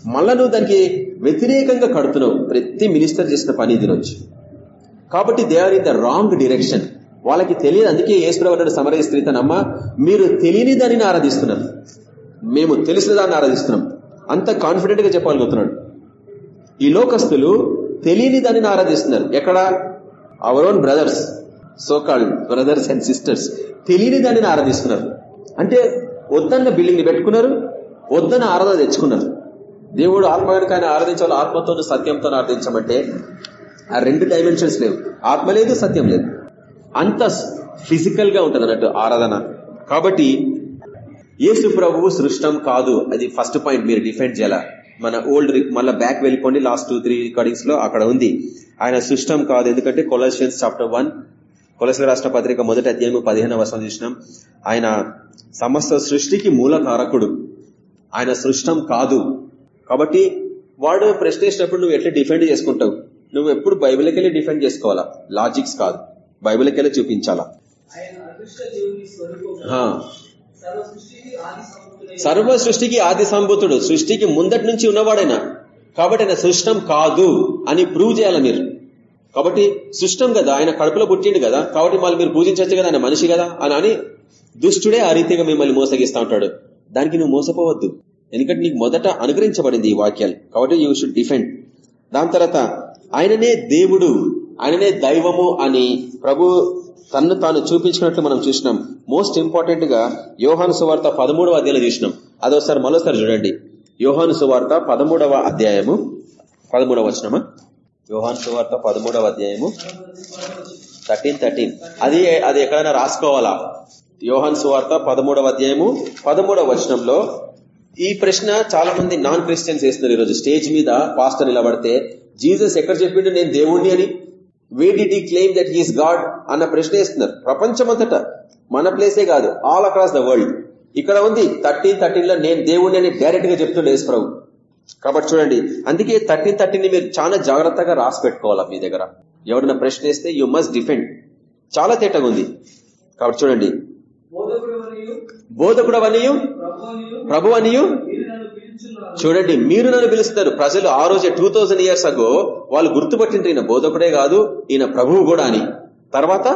మళ్ళా నువ్వు దానికి వ్యతిరేకంగా కడుతున్నావు. ప్రతి మినిస్టర్ చేసిన పని ఇది నుంచి. కాబట్టి they are in the wrong direction. వాళ్ళకి తెలియదు. అందుకే ఏసుప్రభు సమరయ స్త్రీ తనమ్మ మీరు తెలియని దానిని ఆరాధిస్తున్నారు. మేము తెలిసిన దాన్ని ఆరాధిస్తున్నాం. అంత కాన్ఫిడెంట్గా చెప్పగలుగుతున్నాడు. ఈ లోకస్తులు తెలియని దానిని ఆరాధిస్తున్నారు. ఎక్కడ? Our own brothers so called brothers and sisters తెలియని దానిని ఆరాధిస్తున్నారు. అంటే వద్దన్న బిల్డింగ్ని పెట్టుకున్నారు వద్దన్న ఆరాధన తెచ్చుకున్నారు. దేవుడు ఆత్మగానికి ఆయన ఆరాధించాలి ఆత్మతో సత్యంతో ఆరాధించమంటే ఆ రెండు డైమెన్షన్స్ లేవు. ఆత్మ లేదు సత్యం లేదు. అంత ఫిజికల్గా ఉంటుంది అన్నట్టు ఆరాధన. కాబట్టి యేసు ప్రభువు సృష్టం కాదు. అది ఫస్ట్ పాయింట్ మీరు డిఫెండ్ చేయాల? మన ఓల్డ్ మళ్ళీ బ్యాక్ వెళ్ళిపోండి. లాస్ట్ టూ త్రీ రికార్డింగ్స్లో అక్కడ ఉంది. ఆయన సృష్టం కాదు. ఎందుకంటే కొలసియన్స్ చాప్టర్ వన్ కొలసిన రాష్ట్ర పత్రిక మొదటి అధ్యాయం పదిహేను వర్షం చూసినాం. ఆయన సమస్త సృష్టికి మూల కారకుడు. ఆయన సృష్టం కాదు. కాబట్టి వాడు ప్రశ్నించినప్పుడు నువ్వు ఎట్లా డిఫెండ్ చేసుకుంటావు? నువ్వు ఎప్పుడు బైబిల్కి వెళ్ళి డిఫెండ్ చేసుకోవాలా? లాజిక్స్ కాదు. బైబిల్కి వెళ్ళి చూపించాలా. సర్వ సృష్టికి ఆది సంభూతుడై సర్వ సృష్టికి ఆది సంభూతుడు సృష్టికి ముందటి నుంచి ఉన్నవాడైనా. కాబట్టి ఆయన సృష్టం కాదు అని ప్రూవ్ చేయాలి మీరు? కాబట్టి సృష్టం కదా ఆయన కడుపులో పుట్టిండు కదా కాబట్టి మళ్ళీ మీరు పూజించవచ్చు కదా ఆయన మనిషి కదా అని అని దుష్టుడే ఆ రీతిగా మిమ్మల్ని మోసగిస్తా ఉంటాడు. దానికి నువ్వు మోసపోవద్దు. ఎందుకంటే నీకు మొదట అనుగ్రహించబడింది ఈ వాక్యాలు. కాబట్టి యూ షుడ్ డిఫెండ్ దాని తర్వాత ఆయననే దేవుడు ఆయననే దైవము అని ప్రభు తన్ను తాను చూపించుకున్నట్లు మనం చూసినాం. మోస్ట్ ఇంపార్టెంట్గా యోహాను సువార్త పదమూడవ అధ్యాయంలో చూసినాం. అదోసారి మరోసారి చూడండి. యోహాను సువార్త పదమూడవ అధ్యాయము. పదమూడవ వచనమా? యోహాను సువార్త పదమూడవ అధ్యాయము. Thirteen thirteen. అది అది ఎక్కడైనా రాసుకోవాలా? యోహాన్ సువార్త పదమూడవ అధ్యాయము పదమూడవ వచనంలో ఈ ప్రశ్న చాలా మంది నాన్ క్రిస్టియన్స్ వేస్తున్నారు ఈరోజు. స్టేజ్ మీద పాస్టర్ నిలబడితే జీసస్ ఎక్కడ చెప్పిండు నేను దేవుణ్ణి అని. వే డి ఈ క్లెయిమ్ దట్ హీస్ గాడ్ అన్న ప్రశ్న వేస్తున్నారు. ప్రపంచమంతటా. మన ప్లేసే కాదు. ఆల్ అక్రాస్ ద వరల్డ్ ఇక్కడ ఉంది థర్టీన్ థర్టీన్లో నేను దేవుణ్ణి అని డైరెక్ట్గా చెప్తుండే యేసు ప్రభు. కాబట్టి చూడండి అందుకే థర్టీన్ థర్టీన్ మీరు చాలా జాగ్రత్తగా రాసి పెట్టుకోవాలా మీ దగ్గర. ఎవరైనా ప్రశ్న వేస్తే యు మస్ట్ డిఫెండ్ చాలా తేటగా ఉంది. కాబట్టి చూడండి. బోధకుడు అనియు? ప్రభు అనియు? చూడండి మీరు నన్ను పిలుస్తారు. ప్రజలు ఆ రోజే టూ థౌసండ్ ఇయర్స్ అగో వాళ్ళు గుర్తుపట్టిండ్రు. ఈయన బోధకుడే కాదు ఈయన ప్రభువు కూడా అని. తర్వాత?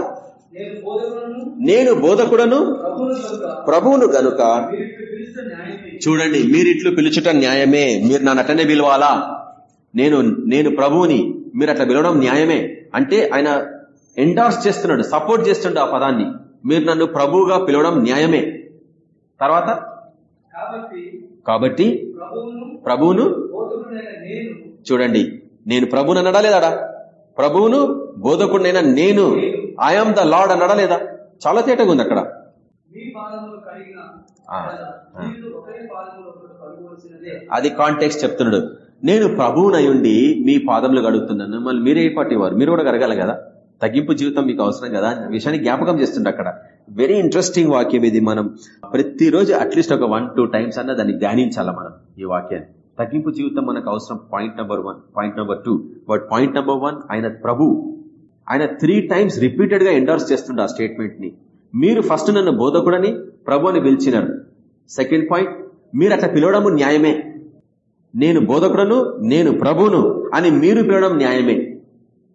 నేను బోధకుడను ప్రభువును కనుక గనుక మీరు చూడండి మీరిట్లు పిలుచుట న్యాయమే. మీరు నన్ను అట్టనే పిలవాలా? నేను నేను ప్రభువుని. మీరు అట్లా పిలవడం న్యాయమే. అంటే ఆయన ఎండార్స్ చేస్తున్నాడు సపోర్ట్ చేస్తుండే ఆ పదాన్ని. మీరు నన్ను ప్రభువుగా పిలవడం న్యాయమే. తర్వాత? కాబట్టి ప్రభువును ప్రభువును చూడండి నేను ప్రభుని అన్నడా లేదాడా ప్రభువును బోధకుడినైనా నేను. ఐఆమ్ ద లార్డ్ అన్నడా లేదా? చాలా తేటగా ఉంది అక్కడ. అది కాంటెక్స్ట్ చెప్తున్నాడు. నేను ప్రభువునయుండి మీ పాదములు గడుగుతున్నాను మళ్ళీ మీరే వారు మీరు కూడా గరగాలి కదా? తగ్గింపు జీవితం మీకు అవసరం కదా? విషయాన్ని జ్ఞాపకం చేస్తుండే అక్కడ. వెరీ ఇంట్రెస్టింగ్ వాక్యం ఇది మనం. ప్రతిరోజు అట్లీస్ట్ ఒక వన్ టూ టైమ్స్ అన్న దాన్ని ధ్యానించాలా మనం ఈ వాక్యాన్ని. తగ్గింపు జీవితం మనకు అవసరం. Point number one point number two but point number one ఆయన ప్రభు ఆయన త్రీ టైమ్స్ రిపీటెడ్గా ఎండోర్స్ చేస్తుండే ఆ స్టేట్మెంట్ని మీరు ఫస్ట్ నన్ను బోధకుడని ప్రభు అని పిలిచినారు సెకండ్ పాయింట్ మీరు అట్లా పిలవడము న్యాయమే. నేను బోధకుడను నేను ప్రభును అని మీరు పిలవడం న్యాయమే.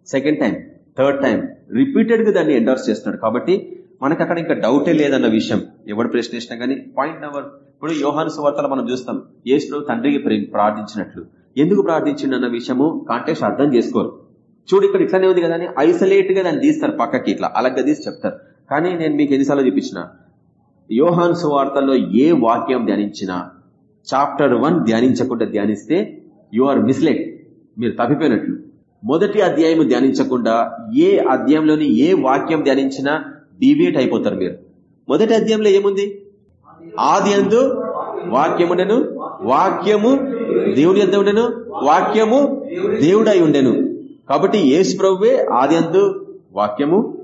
సెకండ్ టైం థర్డ్ టైం రిపీటెడ్గా దాన్ని ఎండోర్స్ చేస్తున్నాడు. కాబట్టి మనకి అక్కడ ఇంకా డౌటే లేదన్న విషయం. ఎవడు ప్రశ్నించినా కానీ పాయింట్ నెంబర్ ఇప్పుడు యోహాను సువార్తలు మనం చూస్తాం యేసు తండ్రికి ప్రే- ప్రార్థించినట్లు. ఎందుకు ప్రార్థించిండన్న విషయము కాంటెక్స్ అర్థం చేసుకోరు. చూడు ఇక్కడ ఇట్లానే ఉంది కదా అని ఐసోలేట్గా దాన్ని తీస్తారు పక్కకి ఇట్లా అలాగే తీసి చెప్తారు. కానీ నేను మీకు ఎన్నిసార్లు చూపించిన యోహాన్ సువార్తల్లో ఏ వాక్యం ధ్యానించినా చాప్టర్ వన్ ధ్యానించకుండా ధ్యానిస్తే యు ఆర్ మిస్లెడ్ మీరు తప్పిపోయినట్లు. మొదటి అధ్యాయం ధ్యానించకుండా ఏ అధ్యాయంలోని ఏ వాక్యం ధ్యానించినా డీవియేట్ అయిపోతారు మీరు. మొదటి అధ్యాయంలో ఏముంది? ఆది అందు వాక్యముండెను వాక్యము దేవుని ఎంత ఉండెను వాక్యము దేవుడై ఉండెను. కాబట్టి యేసు ప్రభువే ఆది అందు వాక్యము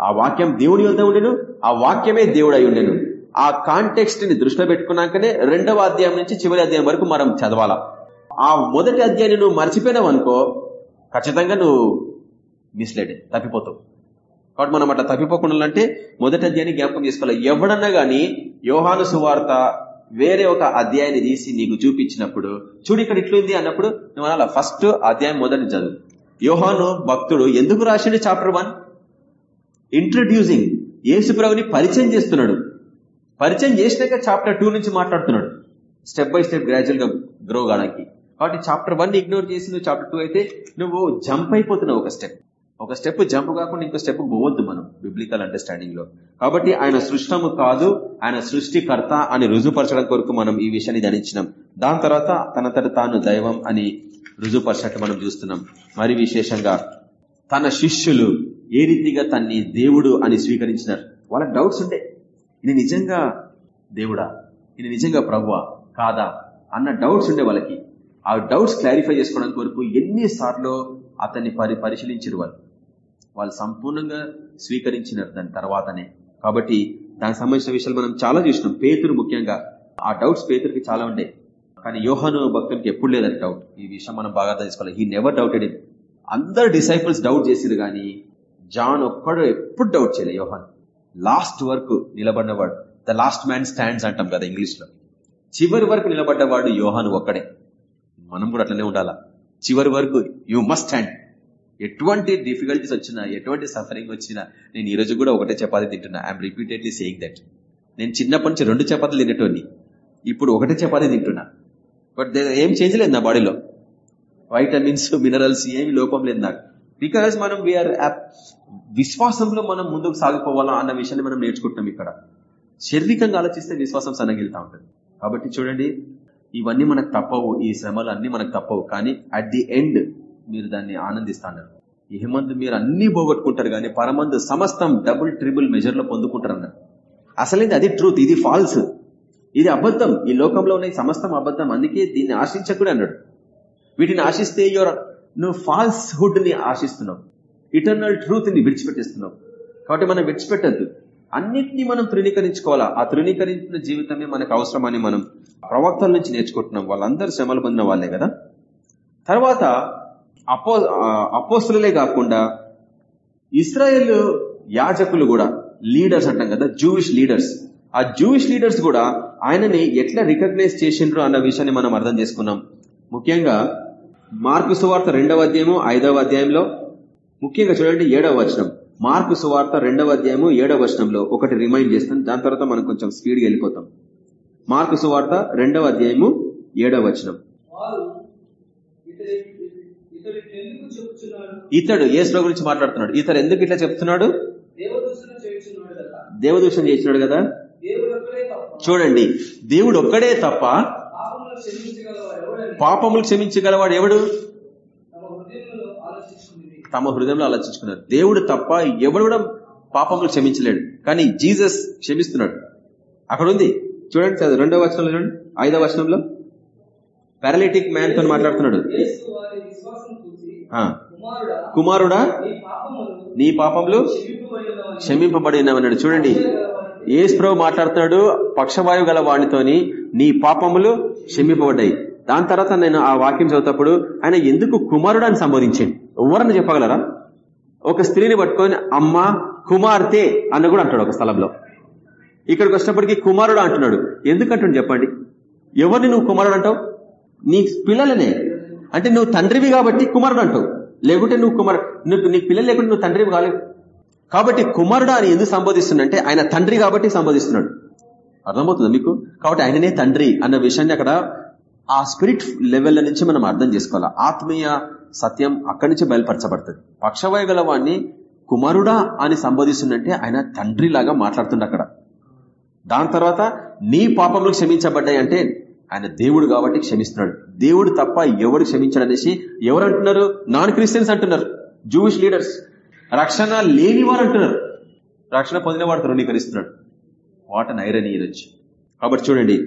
ఆ వాక్యం దేవుని యొద్ద ఉండెను ఆ వాక్యమే దేవుడై ఉండెను. ఆ కాంటెక్స్ట్ని దృష్టిలో పెట్టుకున్నాకనే రెండవ అధ్యాయం నుంచి చివరి అధ్యాయం వరకు మనం చదవాలా. ఆ మొదటి అధ్యాయాన్ని నువ్వు మర్చిపోయినావు అనుకో ఖచ్చితంగా నువ్వు మిస్లెడ్ తప్పిపోతావు. కాబట్టి మనం అట్లా తప్పిపోకుండా అంటే మొదటి అధ్యాయాన్ని జ్ఞాపకం చేసుకోవాలి? ఎవడన్నా గాని యోహాను సువార్త వేరే ఒక అధ్యాయాన్ని తీసి నీకు చూపించినప్పుడు చూడు ఇక్కడ ఇట్లుంది అన్నప్పుడు నువ్వు ఫస్ట్ అధ్యాయం మొదటి చదువు. యోహాను భక్తుడు ఎందుకు రాసిండు చాప్టర్ వన్ ఇంట్రడ్యూసింగ్ యేసుప్రభుని పరిచయం చేస్తున్నాడు. పరిచయం చేసినాక చాప్టర్ టూ నుంచి మాట్లాడుతున్నాడు. స్టెప్ బై స్టెప్ గ్రాడ్యువల్గా గ్రో కావడానికి కాబట్టి చాప్టర్ వన్ ఇగ్నోర్ చేసి నువ్వు చాప్టర్ టూ అయితే నువ్వు జంప్ అయిపోతున్నావు ఒక స్టెప్ ఒక స్టెప్ జంప్ కాకుండా ఇంకో స్టెప్ పోవద్దు మనం బిబ్లికల్ అండర్స్టాండింగ్లో. కాబట్టి ఆయన సృష్టము కాదు ఆయన సృష్టికర్త అని రుజుపరచడం కొరకు మనం ఈ విషయాన్ని ధనించినాం దాని తర్వాత తనంతట తాను దైవం అని రుజుపరచట్టు మనం చూస్తున్నాం. మరి విశేషంగా తన శిష్యులు ఏ రీతిగా తన్ని దేవుడు అని స్వీకరించినారు? వాళ్ళకి డౌట్స్ ఉండే ఇది నిజంగా దేవుడా? ఇది నిజంగా ప్రభువా? కాదా? అన్న డౌట్స్ ఉండే వాళ్ళకి. ఆ డౌట్స్ క్లారిఫై చేసుకోవడం కొరకు ఎన్నిసార్లు అతన్ని పరి పరిశీలించారు వాళ్ళు. వాళ్ళు సంపూర్ణంగా స్వీకరించినారు దాని తర్వాతనే. కాబట్టి దానికి సంబంధించిన విషయాలు మనం చాలా చూసినాం. పేతురు ముఖ్యంగా. ఆ డౌట్స్ పేతురికి చాలా ఉండే. కానీ యోహాను భక్తునికి ఎప్పుడు లేదని డౌట్ ఈ విషయం మనం బాగా తెలుసుకోవాలి. హీ నెవర్ డౌటెడ్ ఇట్ అందరు డిసైపుల్స్ డౌట్ చేసిరు కానీ జాన్ ఒక్కడు ఎప్పుడు డౌట్ చేయలే యోహాన్. లాస్ట్ వరకు నిలబడినవాడు. ద లాస్ట్ మ్యాన్ స్టాండ్స్ అంటాం కదా ఇంగ్లీష్లో చివరి వరకు నిలబడ్డవాడు యోహాను ఒక్కడే. మనం కూడా అట్లనే ఉండాలా? చివరి వరకు యూ మస్ట్ స్టాండ్ ఎటువంటి డిఫికల్టీస్ వచ్చినా ఎటువంటి సఫరింగ్ వచ్చినా నేను ఈ రోజు కూడా ఒకటే చపాతి తింటున్నా. ఐఎమ్ రిపీటెడ్లీ సేయింగ్ దట్ నేను చిన్నప్పటి నుంచి రెండు చపాతీలు తినేటోని ఇప్పుడు ఒకటే చపాతీ తింటున్నా. బట్ ఏం చేంజ్ లేదు నా బాడీలో వైటమిన్స్ మినరల్స్ ఏమి లోపం లేదు నాకు. బికాస్ మనం వీఆర్ uh, విశ్వాసంలో మనం ముందుకు సాగిపోవాలా అన్న విషయాన్ని మనం నేర్చుకుంటున్నాం ఇక్కడ. శారీరకంగా ఆలోచిస్తే విశ్వాసం సన్నగిలుతా ఉంటుంది. కాబట్టి చూడండి ఇవన్నీ మనకు తప్పవు ఈ శ్రమలు అన్ని మనకు తప్పవు. కానీ అట్ ది ఎండ్ మీరు దాన్ని ఆనందిస్తాను ఈ మీరు అన్ని పోగొట్టుకుంటారు కానీ పరమందు సమస్తం డబుల్ ట్రిబుల్ మెజర్లో పొందుకుంటారు అన్నారు అసలేంది? అది ట్రూత్ ఇది ఫాల్స్ ఇది అబద్ధం. ఈ లోకంలో ఉన్న సమస్తం అబద్ధం. అందుకే దీన్ని ఆశించకూడదు అన్నాడు. వీటిని ఆశిస్తే యువర్ నువ్వు ఫాల్స్ హుడ్ని ఆశిస్తున్నావు. ఇటర్నల్ ట్రూత్ని విడిచిపెట్టేస్తున్నావు. కాబట్టి మనం విడిచిపెట్టద్దు. అన్నిటినీ మనం తృణీకరించుకోవాలా? ఆ తృణీకరించిన జీవితమే మనకు అవసరమని మనం ప్రవక్తల నుంచి నేర్చుకుంటున్నాం. వాళ్ళందరూ శ్రమలు పొందిన వాళ్ళే కదా? తర్వాత అపో అపోస్తులే కాకుండా ఇస్రాయేల్ యాజకులు కూడా లీడర్స్ అంటాం కదా జూవిష్ లీడర్స్ ఆ జూవిష్ లీడర్స్ కూడా ఆయనని ఎట్లా రికగ్నైజ్ చేసిండ్రు అన్న విషయాన్ని మనం అర్థం చేసుకున్నాం. ముఖ్యంగా మార్కు సువార్త రెండవ అధ్యాయము ఐదవ అధ్యాయంలో ముఖ్యంగా చూడండి ఏడవ వచనం. మార్కు సువార్త రెండవ అధ్యాయము ఏడవ వచనంలో ఒకటి రిమైండ్ చేస్తాం దాని తర్వాత మనం కొంచెం స్పీడ్గా వెళ్ళిపోతాం. మార్కు సువార్త రెండవ అధ్యాయము ఏడవ వచనం. ఇతడు ఏసులో గురించి మాట్లాడుతున్నాడు. ఇతడు ఎందుకు ఇట్లా చెప్తున్నాడు? దేవదూషణ చేసినాడు కదా. చూడండి దేవుడు ఒక్కడే తప్ప. పాపములు క్షమించగలవాడు ఎవడు? తమ హృదయంలో ఆలోచించుకున్నారు దేవుడు తప్ప ఎవడు కూడా పాపములు క్షమించలేడు. కానీ జీసస్ క్షమిస్తున్నాడు. అక్కడ ఉంది చూడండి చదువు. రెండవ వచనంలో చూడండి. ఐదవ వచనంలో. పారాలిటిక్ మ్యాన్తో మాట్లాడుతున్నాడు. కుమారుడా నీ పాపములు క్షమింపబడినవన్నాడు చూడండి. ఏసు ప్రభు మాట్లాడుతున్నాడు పక్షవాయువు గల వాడితోని నీ పాపములు క్షమింపబడ్డాయి. దాని తర్వాత నేను ఆ వాక్యం చదువుతప్పుడు ఆయన ఎందుకు కుమారుడు అని సంబోధించాడు? ఎవరన్నా చెప్పగలరా? ఒక స్త్రీని పట్టుకొని అమ్మ కుమార్తె అని కూడా అంటాడు ఒక స్థలంలో. ఇక్కడికి వచ్చినప్పటికీ కుమారుడు అంటున్నాడు. ఎందుకంటాడు చెప్పండి? ఎవరిని నువ్వు కుమారుడు అంటావు? నీ పిల్లలనే. అంటే నువ్వు తండ్రివి కాబట్టి కుమారుడు అంటావు. లేకుంటే నువ్వు కుమారు నువ్వు నీ పిల్లలు లేకుంటే నువ్వు తండ్రివి కాలేవు. కాబట్టి కుమారుడా అని ఎందుకు సంబోధిస్తుందంటే ఆయన తండ్రి కాబట్టి సంబోధిస్తున్నాడు. అర్థమవుతుంది మీకు? కాబట్టి ఆయననే తండ్రి అన్న విషయాన్ని అక్కడ ఆ స్పిరిట్ లెవెల్ నుంచి మనం అర్థం చేసుకోవాలి. ఆత్మీయ సత్యం అక్కడి నుంచి బయలుపరచబడుతుంది. పక్షవాయు గల వాడిని కుమారుడా అని సంబోధిస్తుందంటే ఆయన తండ్రి లాగా మాట్లాడుతుండ అక్కడ. దాని తర్వాత నీ పాపములు క్షమించబడ్డాయి అంటే ఆయన దేవుడు కాబట్టి క్షమిస్తున్నాడు. దేవుడు తప్ప ఎవడు క్షమించాడు అనేసి ఎవరు అంటున్నారు నాన్ క్రిస్టియన్స్ అంటున్నారు. జూవిష్ లీడర్స్ రక్షణ లేని వారు అంటున్నారు. రక్షణ పొందిన వాడు తృణీకరిస్తున్నాడు. వాట్ అన్ ఐరన్ ఈరొచ్చు కాబట్టి చూడండి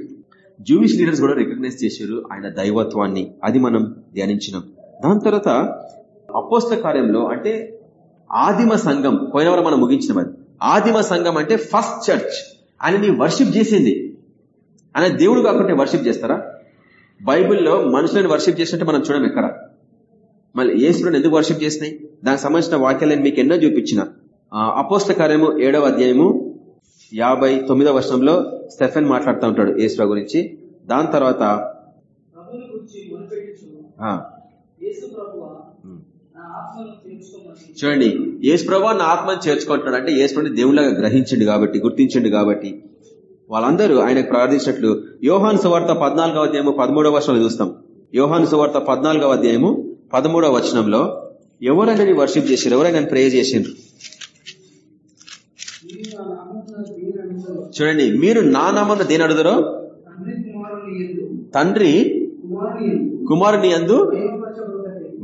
జూవిష్ లీడర్స్ కూడా రికగ్నైజ్ చేశారు ఆయన దైవత్వాన్ని. అది మనం ధ్యానించినాం. దాని తర్వాత అపోస్త కార్యంలో అంటే ఆదిమ సంఘం పోయిన మనం ముగించిన అది. ఆదిమ సంఘం అంటే ఫస్ట్ చర్చ్ ఆయనని వర్షిప్ చేసింది. ఆయన దేవుడు కాకుంటే వర్షిప్ చేస్తారా? బైబిల్లో మనుషులను వర్షిప్ చేసినట్టు మనం చూడం ఎక్కడ? మళ్ళీ ఏసులను ఎందుకు వర్షిప్ చేసినాయి? దానికి సంబంధించిన వాక్యాలు నేను మీకు ఎన్నో చూపించిన. అపోస్త కార్యము ఏడవ అధ్యాయము యాభై తొమ్మిదవ వర్షంలో స్టెఫెన్ మాట్లాడుతూ ఉంటాడు యేసు గురించి. దాని తర్వాత చూడండి యేసు ప్రభా నా ఆత్మని చేర్చుకుంటున్నాడు. అంటే ప్రభుని దేవుళ్ళగా గ్రహించిండు కాబట్టి గుర్తించిండు కాబట్టి వాళ్ళందరూ ఆయనకు ప్రార్థించినట్లు యోహాను సువార్త పద్నాలుగవ అధ్యాయము పదమూడవ వర్షంలో చూస్తాం. యోహాను సువార్త పద్నాలుగవ అధ్యాయము పదమూడవ వచనంలో ఎవరైనా వర్షిప్ చేసారు? ఎవరైనా ప్రేయర్ చేసిండ్రు చూడండి మీరు నా నామన్న దేని అడుగుదరో తండ్రి కుమారుని అందు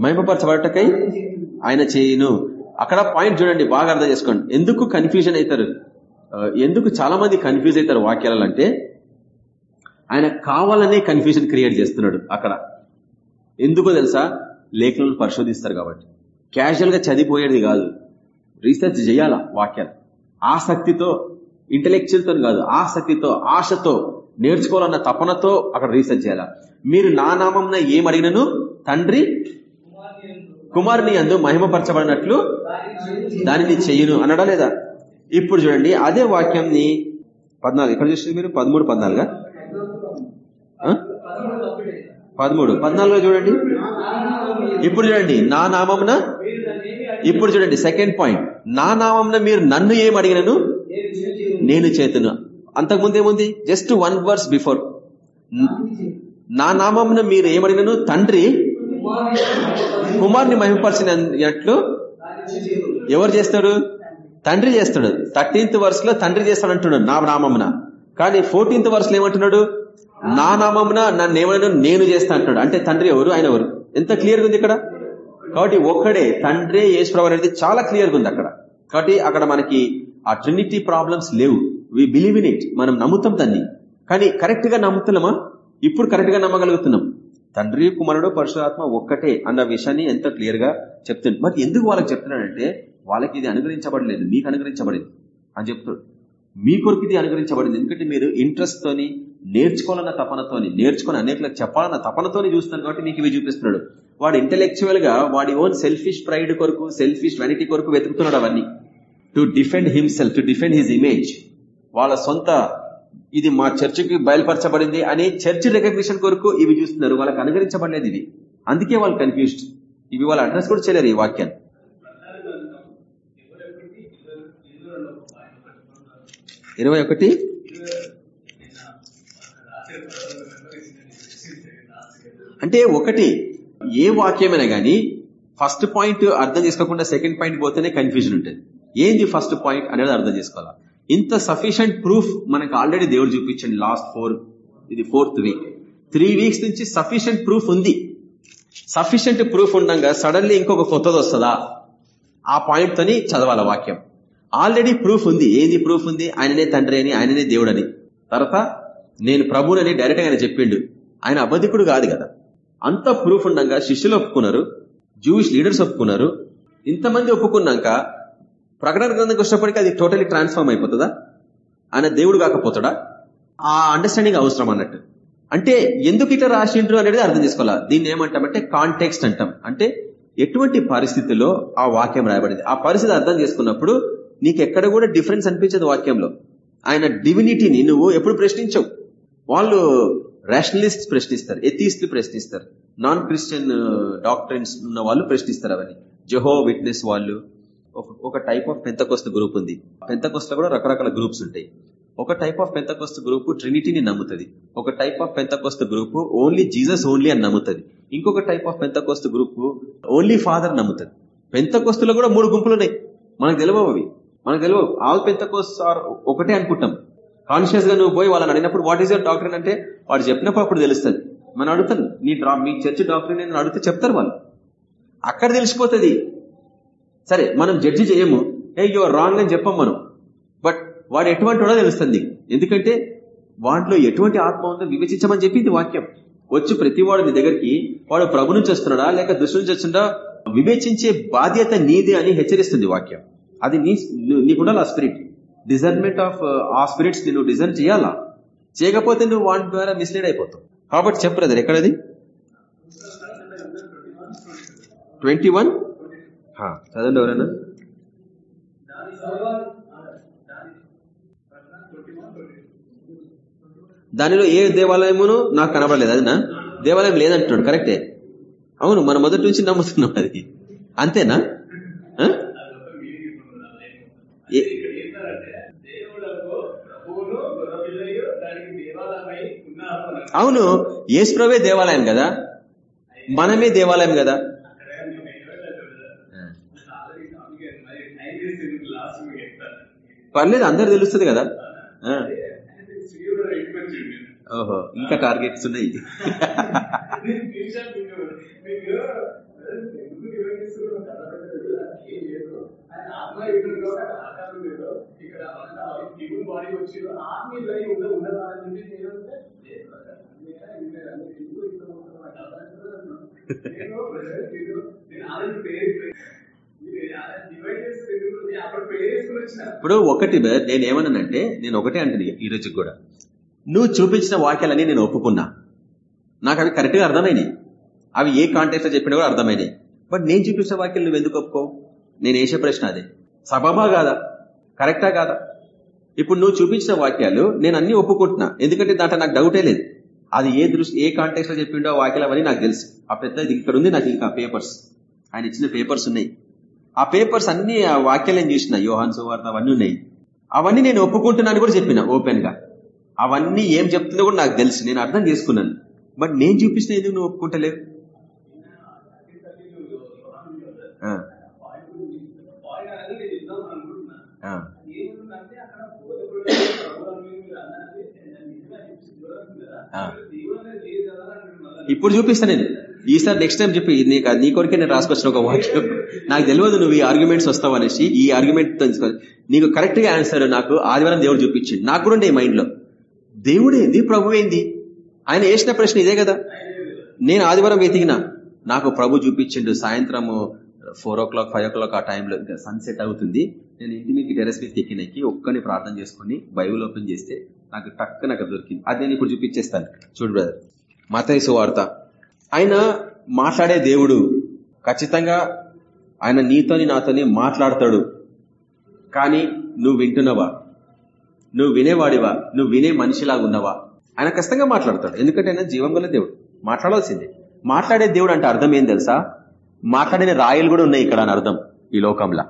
మహిమపరచబడటకై ఆయన చేయును. అక్కడ పాయింట్ చూడండి బాగా అర్థం చేసుకోండి. ఎందుకు కన్ఫ్యూజన్ అవుతారు? ఎందుకు చాలా మంది కన్ఫ్యూజ్ అవుతారు వాక్యాలలో అంటే ఆయన కావాలనే కన్ఫ్యూజన్ క్రియేట్ చేస్తున్నాడు అక్కడ. ఎందుకో తెలుసా? లేఖలను పరిశోధిస్తారు కాబట్టి. క్యాజువల్గా చదివిపోయేది కాదు. రీసెర్చ్ చేయాల వాక్యాలు? ఆసక్తితో ఇంటలెక్చువల్తో కాదు. ఆసక్తితో ఆశతో నేర్చుకోవాలన్న తపనతో అక్కడ రీసెర్చ్ చేయాల? మీరు నా నామంన ఏం అడిగినను? తండ్రి కుమారుని అందు మహిమపరచబడినట్లు దానిని చెయ్యను అనడా లేదా? ఇప్పుడు చూడండి అదే వాక్యంని పద్నాలుగు ఎక్కడ చూసింది మీరు? పదమూడు పద్నాలుగా? పదమూడు తప్పుడే. పద్నాలుగులో చూడండి. ఇప్పుడు చూడండి నా నామమున ఇప్పుడు చూడండి సెకండ్ పాయింట్ నా నామంన మీరు నన్ను ఏం అడిగినను? నేను చేతును. అంతకుముందు ఏముంది? జస్ట్ వన్ వర్స్ బిఫోర్ నా నామంన మీరు ఏమడిగినను తండ్రి కుమార్ని మహిమపరిచినట్లు ఎవరు చేస్తారు? తండ్రి చేస్తాడు థర్టీన్త్ వర్స్లో తండ్రి చేస్తాడు అంటున్నాడు నా నామమున. కానీ ఫోర్టీన్త్ వర్స్లో ఏమంటున్నాడు? నా నామమున నన్ను ఏమన్నా నేను చేస్తా అంటున్నాడు. అంటే తండ్రి ఎవరు? ఆయన ఎవరు? ఎంత క్లియర్గా ఉంది ఇక్కడ? కాబట్టి ఒక్కడే తండ్రే యేసుప్రభు అనేది చాలా క్లియర్గా ఉంది అక్కడ. కాబట్టి అక్కడ మనకి ఆ ట్రినిటీ ప్రాబ్లమ్స్ లేవు. వి బిలీవ్ ఇన్ ఇట్ మనం నమ్ముతాం దాన్ని. కానీ కరెక్ట్గా నమ్ముతున్నామా? ఇప్పుడు కరెక్ట్గా నమ్మగలుగుతున్నాం. తండ్రి కుమారుడు పరశురాత్మ ఒక్కటే అన్న విషయాన్ని ఎంత క్లియర్గా చెప్తుంది మరి ఎందుకు వాళ్ళకి చెప్తున్నాడంటే వాళ్ళకి ఇది అనుగ్రహించబడలేదు మీకు అనుగ్రహించబడింది అని చెప్తాడు. మీ కొరకు ఇది అనుగ్రహించబడింది. ఎందుకంటే మీరు ఇంట్రెస్ట్ తోని నేర్చుకోవాలన్న తపనతోని నేర్చుకుని అనేకలకు చెప్పాలన్న తపనతోని చూస్తున్నాడు కాబట్టి మీకు ఇవి చూపిస్తున్నాడు. వాడు ఇంటెలెక్చువల్గా వాడి ఓన్ సెల్ఫిష్ ప్రైడ్ కొరకు సెల్ఫిష్ వెనిటీ కొరకు వెతుకుతున్నాడు అవన్నీ. To defend himself to defend his image వాళ్ళ సొంత ఇది మా చర్చికి బయలుపరచబడింది అని చర్చ్ రికగ్నిషన్ కొరకు ఇవి చూస్తున్నారు. వాళ్ళకి అనుగరించబడలేదు ఇది. అందుకే వాళ్ళు కన్ఫ్యూజ్డ్ ఇవి వాళ్ళ అడ్రస్ కూడా చేయలేరు ఈ వాక్యాన్ని. ఇరవై ఒకటి. అంటే ఒకటి ఏ వాక్యమైనా గానీ ఫస్ట్ పాయింట్ అర్థం చేసుకోకుండా సెకండ్ పాయింట్ పోతేనే కన్ఫ్యూజన్ ఉంటుంది. ఏంది ఫస్ట్ పాయింట్ అనేది అర్థం చేసుకోవాలా? ఇంత సఫిషియంట్ ప్రూఫ్ మనకు ఆల్రెడీ దేవుడు చూపించండి లాస్ట్ ఫోర్ ఇది ఫోర్త్ వీక్. త్రీ వీక్స్ నుంచి సఫిషియంట్ ప్రూఫ్ ఉంది. సఫిషియంట్ ప్రూఫ్ ఉండగా సడన్లీ ఇంకొక కొత్తది వస్తుందా? ఆ పాయింట్ తోని చదవాల వాక్యం. ఆల్రెడీ ప్రూఫ్ ఉంది. ఏది ప్రూఫ్ ఉంది? ఆయననే తండ్రి అని ఆయననే దేవుడని. తర్వాత నేను ప్రభునని డైరెక్ట్గా ఆయన చెప్పిండు. ఆయన అబద్ధికుడు కాదు కదా. అంత ప్రూఫ్ ఉండగా శిష్యులు ఒప్పుకున్నారు. జూయిష్ లీడర్స్ ఒప్పుకున్నారు. ఇంతమంది ఒప్పుకున్నాక ప్రకటన గ్రంథంకి వచ్చినప్పటికీ అది టోటలీ ట్రాన్స్ఫార్మ్ అయిపోతుందా? ఆయన దేవుడు కాకపోతాడా? ఆ అండర్స్టాండింగ్ అవసరం అన్నట్టు. అంటే ఎందుకు ఇట్లా రాసిండ్రు అనేది అర్థం చేసుకోవాలా? దీన్ని ఏమంటామంటే కాంటెక్స్ట్ అంటాం. అంటే ఎటువంటి పరిస్థితిలో ఆ వాక్యం రాయబడింది? ఆ పరిస్థితి అర్థం చేసుకున్నప్పుడు నీకు ఎక్కడ కూడా డిఫరెన్స్ అనిపించదు వాక్యంలో. ఆయన డివినిటీని నువ్వు ఎప్పుడు ప్రశ్నించవు. వాళ్ళు రేషనలిస్ట్ ప్రశ్నిస్తారు ఎథీస్ట్లు ప్రశ్నిస్తారు నాన్ క్రిస్టియన్ డాక్టర్స్ ఉన్న వాళ్ళు ప్రశ్నిస్తారు అవన్నీ. జెహో విట్నెస్ వాళ్ళు ఒక- టైప్ ఆఫ్ పెంతకోస్త గ్రూప్ ఉంది. పెంతకోస్త కూడా రకరకాల గ్రూప్స్ ఉంటాయి. ఒక టైప్ ఆఫ్ పెంతకోస్త గ్రూప్ ట్రినిటీని నమ్ముతుంది. ఒక type of Pentecost group only Jesus only అని నమ్ముతుంది. ఇంకొక type of Pentecost group only father నమ్ముతుంది. పెంతకోస్తులో కూడా మూడు గుంపులు ఉన్నాయి. మనకు తెలియవు అవి. మనకు తెలియవు ఆల్ పెంతకోస్ ఆర్ ఒకటే అనుకుంటాం. కాన్షియస్గా నువ్వు పోయి వాళ్ళని అడిగినప్పుడు వాట్ ఈస్ యువర్ డాక్టర్ అంటే వాడు చెప్పినప్పుడు అప్పుడు తెలుస్తుంది. మనం అడుగుతాను నీ డ్రా మీ చర్చ్ డాక్టర్ నేను అడిగితే చెప్తారు వాళ్ళు. అక్కడ తెలిసిపోతుంది. సరే మనం జడ్జి చేయము. ఏ యువర్ రాంగ్ అని చెప్పం మనం. బట్ వాడు ఎటువంటి వాడో తెలుస్తుంది. ఎందుకంటే వాటిలో ఎటువంటి ఆత్మ ఉందో వివేచించమని చెప్పింది వాక్యం. వచ్చి ప్రతి వాడు నీ దగ్గరికి వాడు ప్రభు నుంచి వస్తున్నాడా లేక దృష్టి నుంచి వస్తుందా వివేచించే బాధ్యత నీదే అని హెచ్చరిస్తుంది వాక్యం. అది నీ నీకుండాలి ఆ స్పిరిట్ డిజర్న్మెంట్ ఆఫ్ ఆ స్పిరిట్స్ నువ్వు డిజైన్ చేయాలా? చేయకపోతే నువ్వు వాటి ద్వారా మిస్లీడ్ అయిపోతావు. కాబట్టి చెప్పలేదు ఎక్కడది? ట్వంటీ వన్ చదవండి ఎవరైనా. దానిలో ఏ దేవాలయమును నాకు కనబడలేదు అదినా? దేవాలయం లేదంటున్నాడు కరెక్టే అవును మన మొదటి నుంచి నమ్ముతున్నాం అది. అంతేనా ఆ? ఏ- అవును యేసుప్రవే దేవాలయం కదా? మనమే దేవాలయం కదా? పర్లేదు అందరు తెలుస్తుంది కదా. ఓహో ఇంకా టార్గెట్స్ ఉన్నాయి. [LAUGHS] [LAUGHS] ఇప్పుడు ఒకటి నేను ఏమన్నానంటే నేను ఒకటే అంటుంది ఈ రోజు కూడా. నువ్వు చూపించిన వాక్యాలని నేను ఒప్పుకున్నా. నాకు అవి కరెక్ట్గా అర్థమైనాయి. అవి ఏ కాంటెక్స్ట్లో చెప్పినా కూడా అర్థమైనాయి. బట్ నేను చూపించిన వాక్యాలు నువ్వు ఎందుకు ఒప్పుకో? నేను వేసే ప్రశ్న అదే. సబబా కాదా? కరెక్టా కాదా? ఇప్పుడు నువ్వు చూపించిన వాక్యాలు నేను అన్ని ఒప్పుకుంటున్నా. ఎందుకంటే దాంట్లో నాకు డౌటే లేదు. అది ఏ దృష్టి ఏ కాంటెక్స్లో చెప్పిండో ఆ వాక్యాలు అవన్నీ నాకు తెలుసు. ఆ పెద్ద ఇది ఇక్కడ ఉంది నాకు ఇంకా పేపర్స్ ఆయన ఇచ్చిన పేపర్స్ ఉన్నాయి. ఆ పేపర్స్ అన్ని ఆ వాక్యాలు చూసిన యోహాన్ సువార్త అవన్నీ ఉన్నాయి. అవన్నీ నేను ఒప్పుకుంటున్నాను కూడా చెప్పిన ఓపెన్గా అవన్నీ ఏం చెప్తుందో కూడా నాకు తెలుసు నేను అర్థం చేసుకున్నాను. బట్ నేను చూపించిన ఎందుకు నువ్వు ఒప్పుకుంటలేవు? ఇప్పుడు చూపిస్తా నేను. ఈసారి నెక్స్ట్ టైం చెప్పి నీకు నీ కొరికే నేను రాసుకొచ్చిన ఒక వాక్యం. నాకు తెలియదు నువ్వు ఈ ఆర్గ్యుమెంట్స్ వస్తావు అనేసి ఈ ఆర్గ్యుమెంట్ నీకు కరెక్ట్గా ఆన్సర్ నాకు ఆదివారం దేవుడు చూపించింది నాకు కూడా ఉండే మైండ్లో. దేవుడేంది ప్రభు ఏంది? ఆయన వేసిన ప్రశ్న ఇదే కదా. నేను ఆదివారం వెతికిన నాకు ప్రభు చూపించిండు సాయంత్రము four o'clock five o'clock ఆ టైంలో ఇంకా సన్సెట్ అవుతుంది. నేను ఇంటి మీకు టెరెస్ మీద ఎక్కినకి ఒక్కని ప్రార్థన చేసుకుని బైబుల్ ఓపెన్ చేస్తే నాకు టక్క నాకు దొరికింది. అది నేను ఇప్పుడు చూపించేస్తాను. చూడు బ్రదర్ మతైసు వార్త. ఆయన మాట్లాడే దేవుడు. ఖచ్చితంగా ఆయన నీతోని నాతోని మాట్లాడతాడు. కానీ నువ్వు వింటున్నావా? నువ్వు వినేవాడివా? నువ్వు వినే మనిషిలాగా ఉన్నావా? ఆయన ఖచ్చితంగా మాట్లాడతాడు. ఎందుకంటే ఆయన జీవం గల దేవుడు. మాట్లాడాల్సిందే. మాట్లాడే దేవుడు అంటే అర్థం ఏం తెలుసా? మాట్లాడిన రాయలు కూడా ఉన్నాయి ఇక్కడ అని అర్థం ఈ లోకంలో.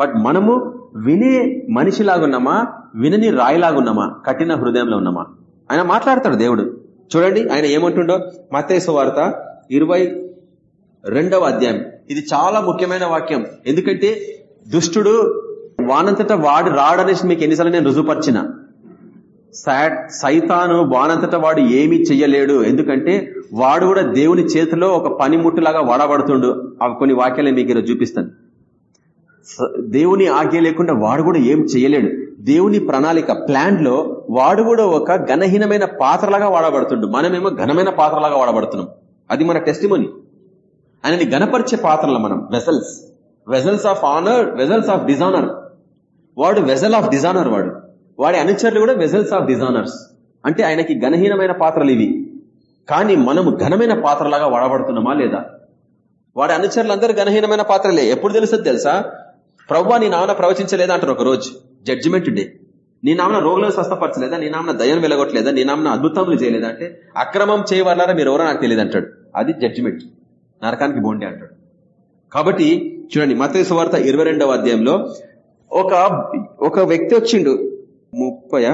బట్ మనము వినే మనిషిలాగున్నామా వినని రాయిలాగున్నామా కఠిన హృదయంలో ఉన్నామా? ఆయన మాట్లాడతాడు దేవుడు. చూడండి ఆయన ఏమంటుండో? మతేసు వార్త ఇరవై రెండవ అధ్యాయం. ఇది చాలా ముఖ్యమైన వాక్యం. ఎందుకంటే దుష్టుడు వానంతట వాడు రాడనేసి మీకు ఎన్నిసార్లు నేను రుజుపరిచిన సైతాను వానంతట వాడు ఏమీ చెయ్యలేడు. ఎందుకంటే వాడు కూడా దేవుని చేతిలో ఒక పనిముట్టులాగా వాడబడుతుండు. అవి కొన్ని వాక్యాలు మీకు చూపిస్తాను. దేవుని ఆజ్ఞ లేకుండా వాడు కూడా ఏం చేయలేడు దేవుని ప్రణాళిక ప్లాన్లో వాడు కూడా ఒక ఘనహీనమైన పాత్రలాగా వాడబడుతుండు. మనమేమో ఘనమైన పాత్రలాగా వాడబడుతున్నాం. అది మన టెస్టిమోని ఆయనని గణపరిచే పాత్రలు మనం vessels vessels of honour vessels of dishonour వాడు వెజల్ ఆఫ్ డిజానర్ వాడు. వాడి అనుచరులు కూడా వెజల్స్ ఆఫ్ డిజానర్స్ అంటే ఆయనకి ఘనహీనమైన పాత్రలు ఇవి. కానీ మనము ఘనమైన పాత్రలాగా వాడబడుతున్నామా లేదా? వాడి అనుచరులందరూ ఘనహీనమైన పాత్రలే. ఎప్పుడు తెలుస్తుంది తెలుసా? ప్రవ్వా నీ నాన్న ప్రవచించలేదా అంటారు ఒక రోజు జడ్జిమెంట్ డే నీ నామన రోగులను స్వస్థపరచలేదా? నీ నామన దయం వెలగొట్టలేదా? నీ నామన అద్భుతములు చేయలేదా? అంటే అక్రమం చేయవాలారా మీరు ఎవరో నాకు తెలియదు అంటాడు. అది జడ్జిమెంట్ నరకానికి బోండి అంటాడు. కాబట్టి చూడండి మత సువార్త ఇరవై రెండవ అధ్యాయంలో ఒక ఒక వ్యక్తి వచ్చిండు. ముప్పై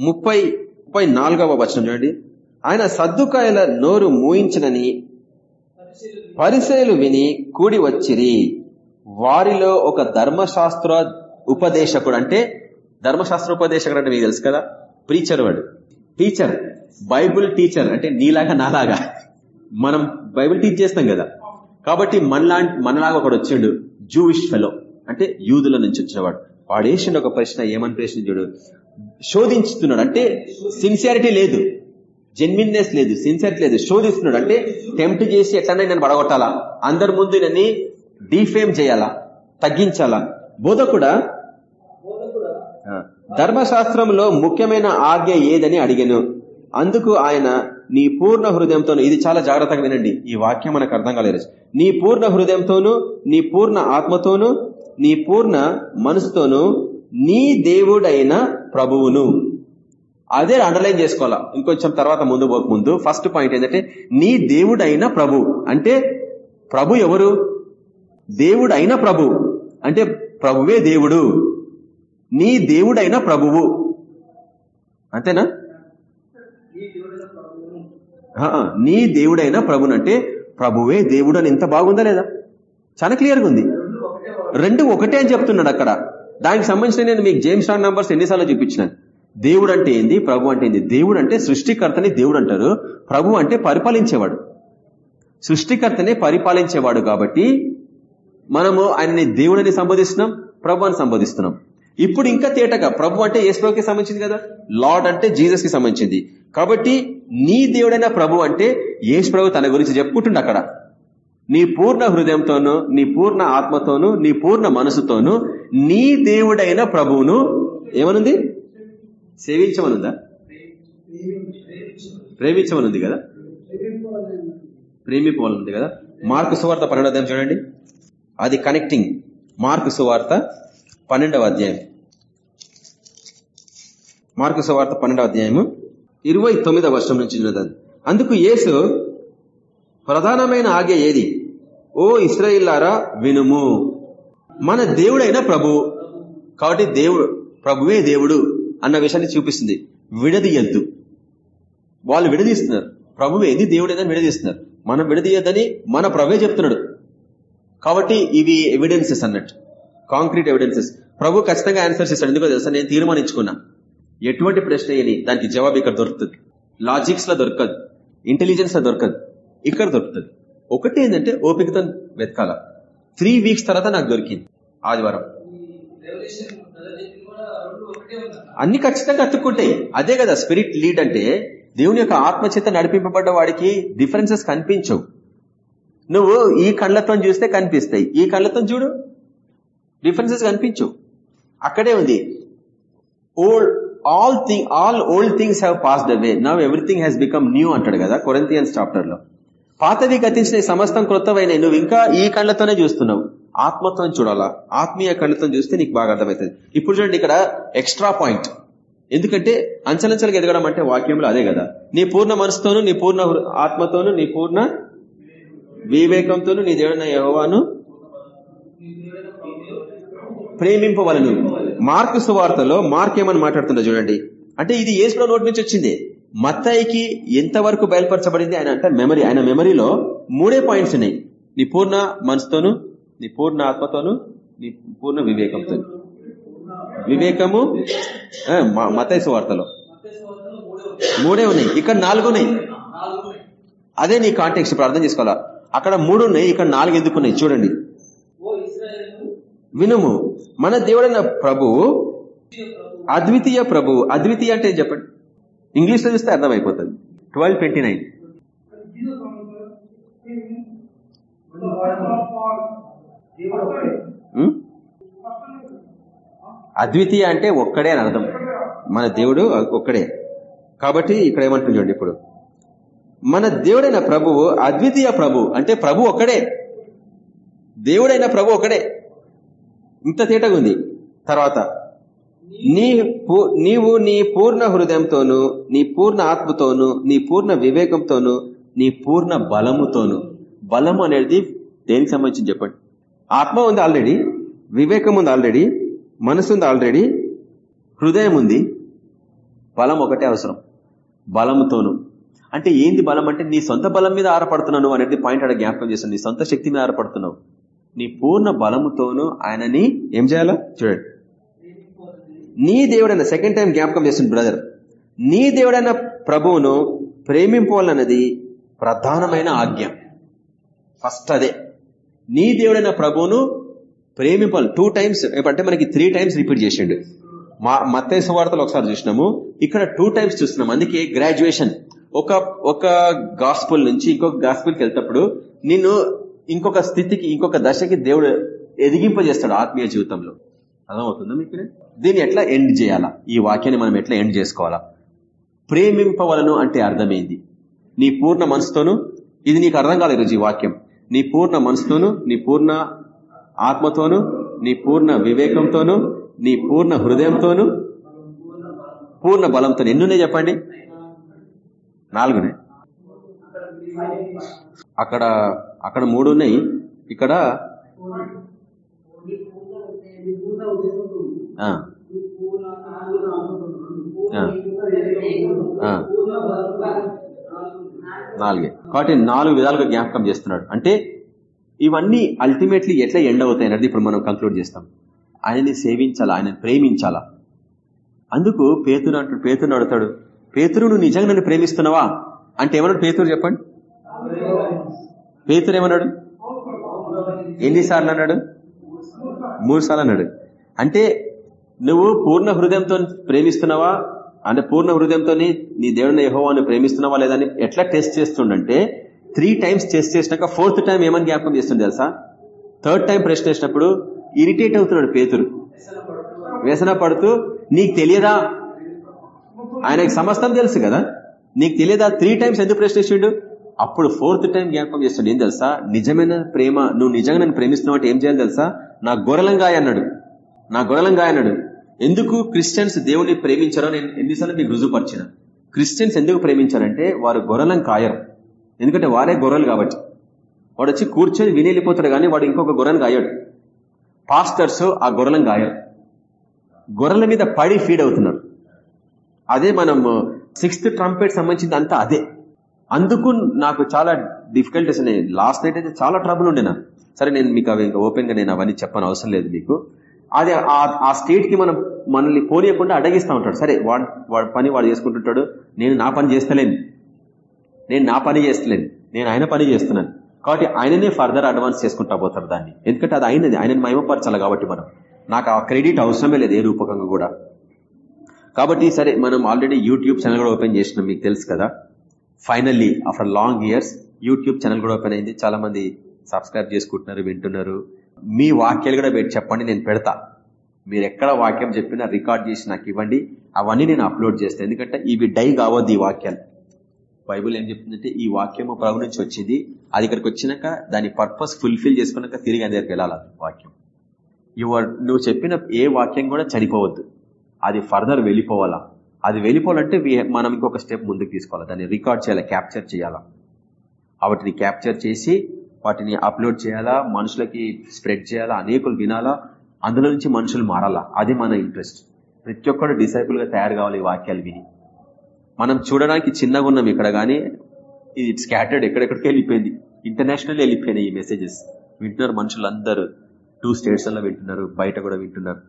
ముప్పై ముప్పై నాలుగవ వచనం చూడండి. ఆయన సర్దుకాయల నోరు మూయించనని పరిశీలు విని కూడి వచ్చిరి. వారిలో ఒక ధర్మశాస్త్ర ఉపదేశకుడు అంటే ధర్మశాస్త్ర ఉపదేశకుడు అంటే మీకు తెలుసు కదా? ప్రీచర్ వాడు. టీచర్ బైబుల్ టీచర్ అంటే నీలాగా నాలాగా. మనం బైబిల్ టీచ్ చేస్తాం కదా? కాబట్టి మనలా మనలాగా ఒకడు వచ్చిండు జూవిష్ ఫెలో అంటే యూదుల నుంచి వచ్చినవాడు వాడు వేసిండు ఒక ప్రశ్న ఏమని ప్రశ్న చూడు? శోధించుతున్నాడు. అంటే సిన్సియారిటీ లేదు. జెన్విన్నెస్ లేదు. సిన్సియారిటీ లేదు. శోధిస్తున్నాడు. అంటే టెంప్ట్ చేసి ఎట్లనే నేను పడగొట్టాలా? అందరి ముందు నన్ను డీఫేమ్ చేయాలా? తగ్గించాలా? బోధ కూడా ధర్మశాస్త్రంలో ముఖ్యమైన ఆజ్ఞ ఏదని అడిగాను. అందుకు ఆయన నీ పూర్ణ హృదయంతో ఇది చాలా జాగ్రత్తగా వినండి. ఈ వాక్యం మనకు అర్థం కాలేదు. నీ పూర్ణ హృదయంతోను నీ పూర్ణ ఆత్మతోనూ నీ పూర్ణ మనసుతోనూ నీ దేవుడైన ప్రభువును. అదే అండర్లైన్ చేసుకోవాలా? ఇంకొంచెం తర్వాత ముందు పోకముందు ఫస్ట్ పాయింట్ ఏంటంటే నీ దేవుడైన ప్రభు. అంటే ప్రభు ఎవరు? దేవుడైన ప్రభు. అంటే ప్రభువే దేవుడు. నీ దేవుడైన ప్రభువు. అంతేనా? నీ దేవుడైన ప్రభును అంటే ప్రభువే దేవుడు అని ఎంత బాగుందా లేదా? చాలా క్లియర్గా ఉంది. రెండు ఒకటే అని చెప్తున్నాడు అక్కడ. దానికి సంబంధించిన నేను మీకు జేమ్స్ రాంగ్ నంబర్స్ ఎన్నిసార్లు చూపించినాను దేవుడు అంటే ఏంది? ప్రభు అంటే ఏంది? దేవుడు అంటే సృష్టికర్తని దేవుడు అంటారు. ప్రభు అంటే పరిపాలించేవాడు. సృష్టికర్తనే పరిపాలించేవాడు కాబట్టి మనము ఆయనని దేవుడని సంబోధిస్తున్నాం ప్రభు అని సంబోధిస్తున్నాం. ఇప్పుడు ఇంకా తేటగా ప్రభు అంటే ఏ సంబంధించింది కదా? లార్డ్ అంటే జీసస్కి సంబంధించింది. కాబట్టి నీ దేవుడైన ప్రభు అంటే యేసు ప్రభు తన గురించి చెప్పుకుంటుండ అక్కడ. నీ పూర్ణ హృదయంతోను నీ పూర్ణ ఆత్మతోనూ నీ పూర్ణ మనసుతోనూ నీ దేవుడైన ప్రభువును ఏమనుంది? సేవించమనుందా? ప్రేమించమనుంది కదా? ప్రేమిపోవాలనుంది కదా? మార్కు సువార్త పన్నెండవ చూడండి. అది కనెక్టింగ్. మార్కు సువార్త పన్నెండవ అధ్యాయం. మార్కు సువార్త పన్నెండవ అధ్యాయము ఇరవై తొమ్మిదవ వర్షం నుంచి అందుకు యేసు ప్రధానమైన ఆజ్ఞ ఏది? ఓ ఇస్రాయిల్లారా వినుము. మన దేవుడైన ప్రభు కాబట్టి దేవుడు ప్రభువే దేవుడు అన్న విషయాన్ని చూపిస్తుంది. విడదీయద్దు. వాళ్ళు విడదీస్తున్నారు. ప్రభు ఏది దేవుడేదని విడదీస్తున్నారు. మనం విడదీయద్దని మన ప్రభువే చెప్తున్నాడు. కాబట్టి ఇవి ఎవిడెన్సెస్ అన్నట్టు. కాంక్రీట్ ఎవిడెన్సెస్ ప్రభు ఖచ్చితంగా ఆన్సర్స్ ఇస్తాడు. ఎందుకో తెలుసా? నేను తీర్మానించుకున్నా. ఎటువంటి ప్రశ్న అని దానికి జవాబు ఇక్కడ దొరుకుతుంది. లాజిక్స్లో దొరకదు. ఇంటెలిజెన్స్లో దొరకదు. ఇక్కడ దొరుకుతుంది. ఒకటి ఏంటంటే ఓపికతో వెతకాల. త్రీ వీక్స్ తర్వాత నాకు దొరికింది. ఆదివారం. అన్ని ఖచ్చితంగా అతుక్కుంటాయి. అదే కదా స్పిరిట్ లీడ్ అంటే దేవుని యొక్క ఆత్మచేత నడిపింపబడ్డ వాడికి డిఫరెన్సెస్ కనిపించవు. నువ్వు ఈ కళ్ళతో చూస్తే కనిపిస్తాయి. ఈ కళ్ళతో చూడు. డిఫరెన్సెస్ కనిపించవు. అక్కడే ఉంది. Old all thing all old things have passed away now everything has become new అంటాడు కదా కొరంతియన్స్ చాప్టర్లో పాతవి గతించిన సమస్తం క్రొత్తవైనాయి నువ్వు ఇంకా ఈ కళ్ళతోనే చూస్తున్నావు. ఆత్మతో చూడాలా? ఆత్మీయ కళ్ళతో చూస్తే నీకు బాగా అర్థమవుతుంది. ఇప్పుడు చూడండి ఇక్కడ ఎక్స్ట్రా పాయింట్ ఎందుకంటే అంచలంచలుగా ఎదగడం అంటే వాక్యంలో అదే కదా. నీ పూర్ణ మనసుతోను నీ పూర్ణ ఆత్మతోను నీ పూర్ణ వివేకంతోను నీ దేవుడైన యెహోవాను ప్రేమింపవలను. మార్కు సువార్తలో మార్క్ ఏమని మాట్లాడుతుందో చూడండి. అంటే ఇది ఏసులో నోటి నుంచి వచ్చింది. మత్తాయికి ఎంతవరకు బయలుపరచబడింది? ఆయన అంటే మెమరీ. ఆయన మెమరీలో మూడే పాయింట్స్ ఉన్నాయి. నీ పూర్ణ మనసుతోను నీ పూర్ణ ఆత్మతోను నీ పూర్ణ వివేకంతో వివేకము మతయ సువార్తలో. మూడే ఉన్నాయి. ఇక్కడ నాలుగు ఉన్నాయి. అదే నీ కాంటెక్స్ట్ ప్రార్థన చేసుకోవాలా? అక్కడ మూడు ఉన్నాయి. ఇక్కడ నాలుగు ఎందుకు ఉన్నాయి? చూడండి. వినుము. మన దేవుడైన ప్రభువు అద్వితీయ ప్రభు అద్వితీయ అంటే చెప్పండి. ఇంగ్లీష్లో చూస్తే అర్థమైపోతుంది. Twelve twenty nine. అద్వితీయ అంటే ఒక్కడే అని అర్థం. మన దేవుడు ఒక్కడే. కాబట్టి ఇక్కడ ఏమంటుంది చూడండి ఇప్పుడు. మన దేవుడైన ప్రభువు అద్వితీయ ప్రభు అంటే ప్రభు ఒక్కడే. దేవుడైన ప్రభు ఒకడే ఇంత తేటగా ఉంది తర్వాత నీ పూ- నీవు నీ పూర్ణ హృదయంతోను నీ పూర్ణ ఆత్మతోను నీ పూర్ణ వివేకంతోను నీ పూర్ణ బలముతోను. బలము అనేది దేనికి సంబంధించి చెప్పండి? ఆత్మ ఉంది ఆల్రెడీ వివేకం ఉంది ఆల్రెడీ మనసు ఉంది ఆల్రెడీ హృదయం ఉంది. బలం ఒకటే అవసరం. బలముతోను. అంటే ఏంది బలం అంటే నీ సొంత బలం మీద ఆరపడుతున్నాను అనేది పాయింట్ అక్కడ జ్ఞాపకం చేస్తాను నీ సొంత శక్తి మీద ఆరపడుతున్నావు. నీ పూర్ణ బలముతోనూ ఆయనని ఏం చేయాలా? చూడండి. నీ దేవుడైన సెకండ్ టైం జ్ఞాపకం చేస్తుంది బ్రదర్ నీ దేవుడైన ప్రభువును ప్రేమింపాలన్నది ప్రధానమైన ఆజ్ఞ. ఫస్ట్ అదే. నీ దేవుడైన ప్రభువును ప్రేమింపాలి టూ టైమ్స్ అంటే మనకి త్రీ టైమ్స్ రిపీట్ చేసిండు. మా మత్తయ్య సువార్తలు ఒకసారి చూసినాము. ఇక్కడ టూ టైమ్స్ చూస్తున్నాం. అందుకే గ్రాడ్యుయేషన్ ఒక ఒక గాస్పుల్ నుంచి ఇంకొక గాస్పుల్కి వెళ్తేప్పుడు నిన్ను ఇంకొక స్థితికి ఇంకొక దశకి దేవుడు ఎదిగింపజేస్తాడు ఆత్మీయ జీవితంలో. అర్థమవుతుందా మీకు దీన్ని ఎట్లా ఎండ్ చేయాలా? ఈ వాక్యాన్ని మనం ఎట్లా ఎండ్ చేసుకోవాలా? ప్రేమింపవలను అంటే అర్థమైంది. నీ పూర్ణ మనసుతోను ఇది నీకు అర్థం కాలేదు ఈ వాక్యం. నీ పూర్ణ మనసుతోను నీ పూర్ణ ఆత్మతోను నీ పూర్ణ వివేకంతోను నీ పూర్ణ హృదయంతోను పూర్ణ బలంతో ఎన్నున్నాయి చెప్పండి? నాలుగునే అక్కడ అక్కడ మూడు ఉన్నాయి. ఇక్కడ ఆ, నాలుగే. కాబట్టి నాలుగు విధాలుగా జ్ఞాపకం చేస్తున్నాడు. అంటే ఇవన్నీ అల్టిమేట్లీ ఎట్లా ఎండ్ అవుతాయి అనేది ఇప్పుడు మనం కంక్లూడ్ చేస్తాం. ఆయనని సేవించాలా? ఆయనని ప్రేమించాలా? అందుకు పేతురు అంటాడు పేతురుని అడుగుతాడు. పేతురు నువ్వు నిజంగా నన్ను ప్రేమిస్తున్నావా? అంటే ఏమన్నాడు పేతురు చెప్పండి. పేతురు ఏమన్నాడు? ఎన్నిసార్లు అన్నాడు మూడు సార్లు అన్నాడు అంటే నువ్వు పూర్ణ హృదయంతో ప్రేమిస్తున్నావా? అంటే పూర్ణ హృదయంతో నీ దేవుడిని యహోవాన్ని ప్రేమిస్తున్నావా లేదని ఎట్లా టెస్ట్ చేస్తుండంటే త్రీ టైమ్స్ టెస్ట్ చేసినాక ఫోర్త్ టైం ఏమని జ్ఞాపకం చేస్తుంది తెలుసా? థర్డ్ టైం ప్రశ్న వేసినప్పుడు ఇరిటేట్ అవుతున్నాడు పేతురు. వ్యసన పడుతూ నీకు తెలియదా? ఆయనకి సమస్తం తెలుసు కదా. నీకు తెలియదా? త్రీ టైమ్స్ ఎందుకు ప్రశ్నించిండు అప్పుడు ఫోర్త్ టైం జ్ఞాపకం చేస్తాడు. ఏం తెలుసా? నిజమైన ప్రేమ నువ్వు నిజంగా నన్ను ప్రేమిస్తున్నావు అంటే ఏం చేయాలి తెలుసా? నా గొర్రెలంగాయ అన్నాడు. నా గొర్రెలంగాయ అన్నాడు. ఎందుకు క్రిస్టియన్స్ దేవుని ప్రేమించారో నేను ఎన్నిసార్లు మీకు రుజువుపరిచిన? క్రిస్టియన్స్ ఎందుకు ప్రేమించారంటే వారు గొర్రెలం కాయరు. ఎందుకంటే వారే గొర్రెలు కాబట్టి. వాడు వచ్చి కూర్చొని వినేళ్ళిపోతాడు కానీ వాడు ఇంకొక గొర్రెను గాయాడు పాస్టర్స్ ఆ గొర్రెలను గాయరు గొర్రెల మీద పడి ఫీడ్ అవుతున్నారు. అదే మనం uh, సిక్స్త్ ట్రంపేట్ సంబంధించింది అంతా అదే. అందుకు నాకు చాలా డిఫికల్టీస్ ఉన్నాయి లాస్ట్ నైట్ అయితే చాలా ట్రబుల్ ఉండే నాకు. సరే నేను మీకు అవి ఇంకా ఓపెన్గా నేను అవన్నీ చెప్పని అవసరం లేదు మీకు. అది ఆ- స్టేట్కి స్టేట్కి మనం మనల్ని పోనీయకుండా అడగిస్తా ఉంటాడు. సరే వాడు వాడు పని వాడు చేసుకుంటుంటాడు నేను నా పని చేస్తలేను. నేను నా పని చేస్తలేను. నేను ఆయన పని చేస్తున్నాను. కాబట్టి ఆయననే ఫర్దర్ అడ్వాన్స్ చేసుకుంటా పోతారు దాన్ని. ఎందుకంటే అది ఆయనది. ఆయనని మహిమపరచాలి కాబట్టి మనం. నాకు ఆ క్రెడిట్ అవసరమే లేదు ఏ రూపకంగా కూడా. కాబట్టి సరే మనం ఆల్రెడీ యూట్యూబ్ ఛానల్ కూడా ఓపెన్ చేసినాం మీకు తెలుసు కదా. Finally after long years YouTube channel కూడా ఓపెన్ అయింది. చాలా మంది సబ్స్క్రైబ్ చేసుకుంటున్నారు వింటున్నారు. మీ వాక్యాలు కూడా చెప్పండి నేను పెడతా. మీరు ఎక్కడ వాక్యం చెప్పినా రికార్డ్ చేసి నాకు ఇవ్వండి. అవన్నీ నేను అప్లోడ్ చేస్తాను ఎందుకంటే ఇవి డై కావద్దు ఈ వాక్యాలు. బైబుల్ ఏం చెప్తుందంటే ఈ వాక్యము ప్రభు నుంచి వచ్చింది. అది ఇక్కడికి వచ్చినాక దాని పర్పస్ ఫుల్ఫిల్ చేసుకున్నాక తిరిగి ఆయన దగ్గరికి వెళ్ళాలి వాక్యం. యువర్ నువ్వు చెప్పిన ఏ వాక్యం కూడా చనిపోవద్దు. అది ఫర్దర్ వెళ్ళిపోవాలా? అది వెళ్ళిపోవాలంటే మనం ఇంకొక స్టెప్ ముందుకు తీసుకోవాలి. దాన్ని రికార్డ్ చేయాలా? క్యాప్చర్ చేయాలా? వాటిని క్యాప్చర్ చేసి వాటిని అప్లోడ్ చేయాలా? మనుషులకి స్ప్రెడ్ చేయాలా? అనేకులు వినాలా? అందులో నుంచి మనుషులు మారాలా? అది మన ఇంట్రెస్ట్ ప్రతి ఒక్కరు డిసైపుల్గా తయారు కావాలి ఈ వాక్యాలు విని. మనం చూడడానికి చిన్నగా ఉన్నాం ఇక్కడ కానీ ఇది స్కాటర్డ్ ఎక్కడెక్కడికి వెళ్ళిపోయింది. ఇంటర్నేషనల్ వెళ్ళిపోయినాయి ఈ మెసేజెస్ వింటున్నారు మనుషులందరూ. టూ స్టేట్స్లలో వింటున్నారు బయట కూడా వింటున్నారు.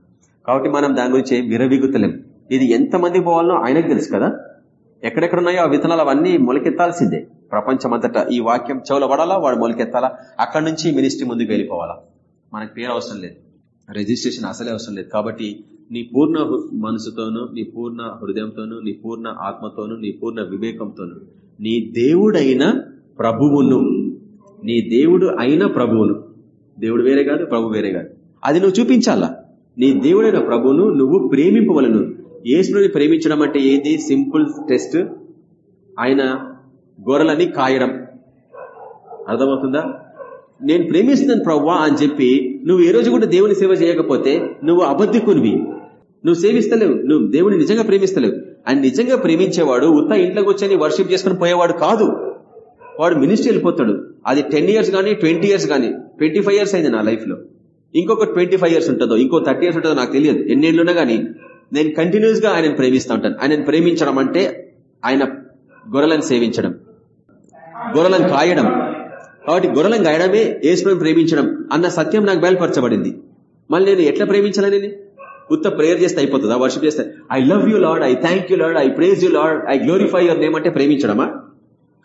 కాబట్టి మనం దాని గురించి ఏం విరవిగుతలేం. ఇది ఎంతమంది పోవాలనో ఆయనకు తెలుసు కదా? ఎక్కడెక్కడ ఉన్నాయో ఆ విత్తనాలు అవన్నీ మొలకెత్తాల్సిందే. ప్రపంచమంతటా ఈ వాక్యం చెవుల పడాలా వాడు మొలకెత్తాలా? అక్కడి నుంచి మినిస్ట్రీ ముందుకు వెళ్ళిపోవాలా? మనకు పేరు అవసరం లేదు. రిజిస్ట్రేషన్ అసలే అవసరం లేదు. కాబట్టి నీ పూర్ణ మనసుతోనూ మనసుతోను నీ పూర్ణ హృదయంతోను నీ పూర్ణ ఆత్మతోను నీ పూర్ణ వివేకంతోను నీ దేవుడైన ప్రభువును నీ దేవుడు అయిన ప్రభువును దేవుడు వేరే కాదు ప్రభు వేరే కాదు. అది నువ్వు చూపించాలా? నీ దేవుడైన ప్రభువును నువ్వు ప్రేమింపవలను. యేసుని ప్రేమించడం అంటే ఏంది? Simple test. ఆయన గొర్రెలని కాయడం. అర్థమవుతుందా? నేను ప్రేమిస్తున్నాను ప్రవ్వా అని చెప్పి నువ్వు ఏ రోజు కూడా దేవుని సేవ చేయకపోతే నువ్వు అబద్ధికునివి. నువ్వు సేవిస్తలేవు. నువ్వు దేవుని నిజంగా ప్రేమిస్తలేవు. ఆయన నిజంగా ప్రేమించేవాడు ఉత్త ఇంట్లో కూర్చొని వర్షిప్ చేసుకుని పోయేవాడు కాదు. వాడు మినిస్ట్రీ వెళ్ళిపోతాడు. అది టెన్ ఇయర్స్ కానీ ట్వంటీ ఇయర్స్ కానీ ట్వంటీ ఫైవ్ ఇయర్స్ అయింది నా లైఫ్లో ఇంకొక ట్వంటీ ఫైవ్ ఇయర్స్ ఉంటుందో ఇంకో థర్టీ ఇయర్స్ ఉంటుందో నాకు తెలియదు. ఎన్నేళ్ళున్నా కానీ నేను కంటిన్యూస్గా ఆయనను ప్రేమిస్తూ ఉంటాను. ఆయనను ప్రేమించడం అంటే ఆయన గొర్రెలను సేవించడం గొర్రెలను కాయడం. కాబట్టి గొర్రెలను గాయడమే యేసుని ప్రేమించడం అన్న సత్యం నాకు బయలుపరచబడింది. మళ్ళీ నేను ఎట్లా ప్రేమించాలని ఉత్త ప్రేయర్ చేస్తే అయిపోతుందా? వర్షం చేస్తే? I love you Lord I thank you Lord I praise you Lord I glorify your name అంటే ప్రేమించడమా?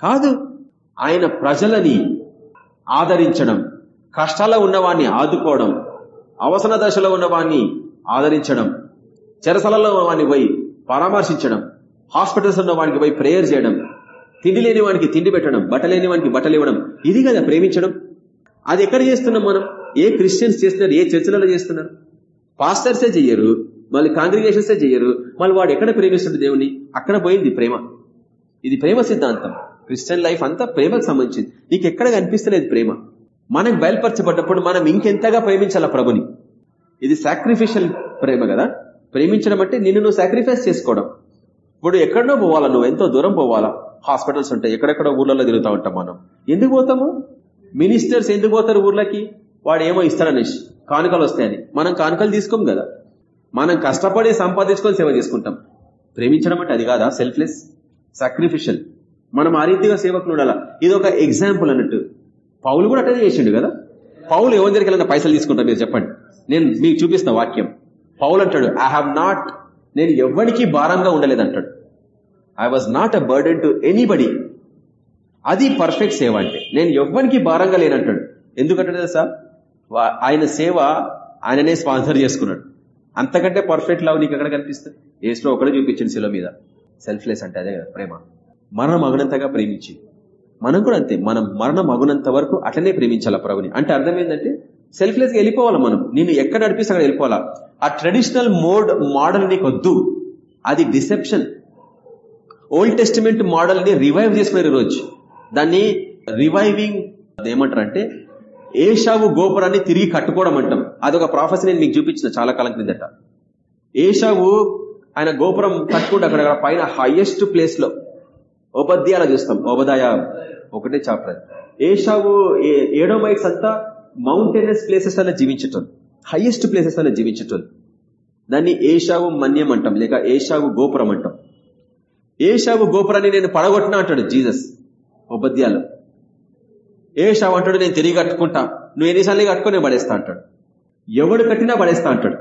కాదు. ఆయన ప్రజలని ఆదరించడం కష్టాల్లో ఉన్నవాడిని ఆదుకోవడం అవసర దశలో ఉన్నవాడిని ఆదరించడం చెరసలలో వాడిని పోయి పరామర్శించడం హాస్పిటల్స్ ఉన్న వాడికి పోయి ప్రేయర్ చేయడం తిండి లేని వాడికి తిండి పెట్టడం బట్ట లేని వాడికి బట్టలు ఇవ్వడం ఇది కదా ప్రేమించడం. అది ఎక్కడ చేస్తున్నాం మనం? ఏ క్రిస్టియన్స్ చేస్తున్నారు? ఏ చర్చలలో చేస్తున్నారు? పాస్టర్సే చెయ్యరు మళ్ళీ కాంగ్రిగేషన్సే చెయ్యరు మళ్ళీ వాడు ఎక్కడ ప్రేమిస్తుంది దేవుని అక్కడ పోయింది ప్రేమ. ఇది ప్రేమ సిద్ధాంతం. క్రిస్టియన్ లైఫ్ అంతా ప్రేమకు సంబంధించింది. నీకు ఎక్కడ కనిపిస్తలేదు ప్రేమ? మనకు బయలుపరచబడ్డప్పుడు మనం ఇంకెంతగా ప్రేమించాలా ప్రభుని? ఇది సాక్రిఫిషియల్ ప్రేమ కదా? ప్రేమించడం అంటే నిన్ను నువ్వు సాక్రిఫైస్ చేసుకోవడం. ఇప్పుడు ఎక్కడో పోవాలా నువ్వు? ఎంతో దూరం పోవాలా? హాస్పిటల్స్ ఉంటాయి ఎక్కడెక్కడ ఊర్లలో తిరుగుతూ ఉంటాం మనం. ఎందుకు పోతాము? మినిస్టర్స్ ఎందుకు పోతారు ఊర్లకి? వాడు ఏమో ఇస్తాడనేసి కానుకలు వస్తాయని. మనం కానుకలు తీసుకోం కదా. మనం కష్టపడి సంపాదించుకొని సేవ చేసుకుంటాం. ప్రేమించడం అంటే అది కాదా? సెల్ఫ్లెస్ సాక్రిఫిషియల్ మనం ఆ రీతిగా సేవకులు ఉండాలా? ఇది ఒక ఎగ్జాంపుల్ అన్నట్టు. పౌలు కూడా అటెండ్ చేసిండు కదా? పౌలు ఎవరి దగ్గరికి పైసలు తీసుకుంటాం మీరు చెప్పండి. నేను మీకు చూపిస్తున్న వాక్యం. పౌలు అంటాడు ఐ హావ్ నాట్ నేను ఎవ్వడికి భారంగా ఉండలేదంటాడు. I was not a burden to anybody అది పర్ఫెక్ట్ సేవ అంటే నేను ఎవ్వరికి భారంగా లేనంటాడు. ఎందుకంటే సార్ ఆయన సేవ ఆయననే స్పాన్సర్ చేసుకున్నాడు. అంతకంటే పర్ఫెక్ట్ లవ్ నీకు ఎక్కడ కనిపిస్తుంది? ఏసులో ఒకడే చూపించింది శిల మీద. సెల్ఫ్లెస్ అంటే అదే కదా ప్రేమ. మరణం అగునంతగా ప్రేమించి మనం కూడా అంతే మనం మరణం అగునంత వరకు అట్లనే ప్రేమించాలా ప్రభుని? అంటే అర్థం ఏంటంటే సెల్ఫ్లెస్గా వెళ్ళిపోవాలా మనం? నేను ఎక్కడ నడిపిస్తే అక్కడ వెళ్ళిపోవాలా? ఆ ట్రెడిషనల్ మోడ్ మోడల్ నీకు వద్దు అది డిసెప్షన్ ఓల్డ్ టెస్టిమెంట్ మోడల్ని రివైవ్ చేసుకున్నారు ఈరోజు రోజు. దాన్ని రివైవింగ్ ఏమంటారు అంటే ఏషావు గోపురాన్ని తిరిగి కట్టుకోవడం అంటాం. అదొక ప్రాఫెస్ నేను మీకు చూపించిన చాలా కాలం క్రిందట. ఏషావు ఆయన గోపురం కట్టుకుంటూ అక్కడ పైన హైయెస్ట్ ప్లేస్లో. ఉపధ్యాయాలు చూస్తాం. ఓబదాయ ఒకటే చాప్టర్ ఏషావు ఏడో ఏడోమైట్స్ అంతా మౌంటైనస్ ప్లేసెస్ అలా జీవించటం హైయెస్ట్ ప్లేసెస్ అలా జీవించటం. దాన్ని ఏషావు మన్యం అంటాం లేక ఏషావు గోపురం అంటాం. ఏషావు గోపురాన్ని నేను పడగొట్టినా అంటాడు జీసస్ ఉపద్యాలు ఏషావు అంటాడు నేను తిరిగి కట్టుకుంటా నువ్వు ఎన్నిసార్లు కట్టుకుని పడేస్తా అంటాడు. ఎవడు కట్టినా పడేస్తా అంటాడు.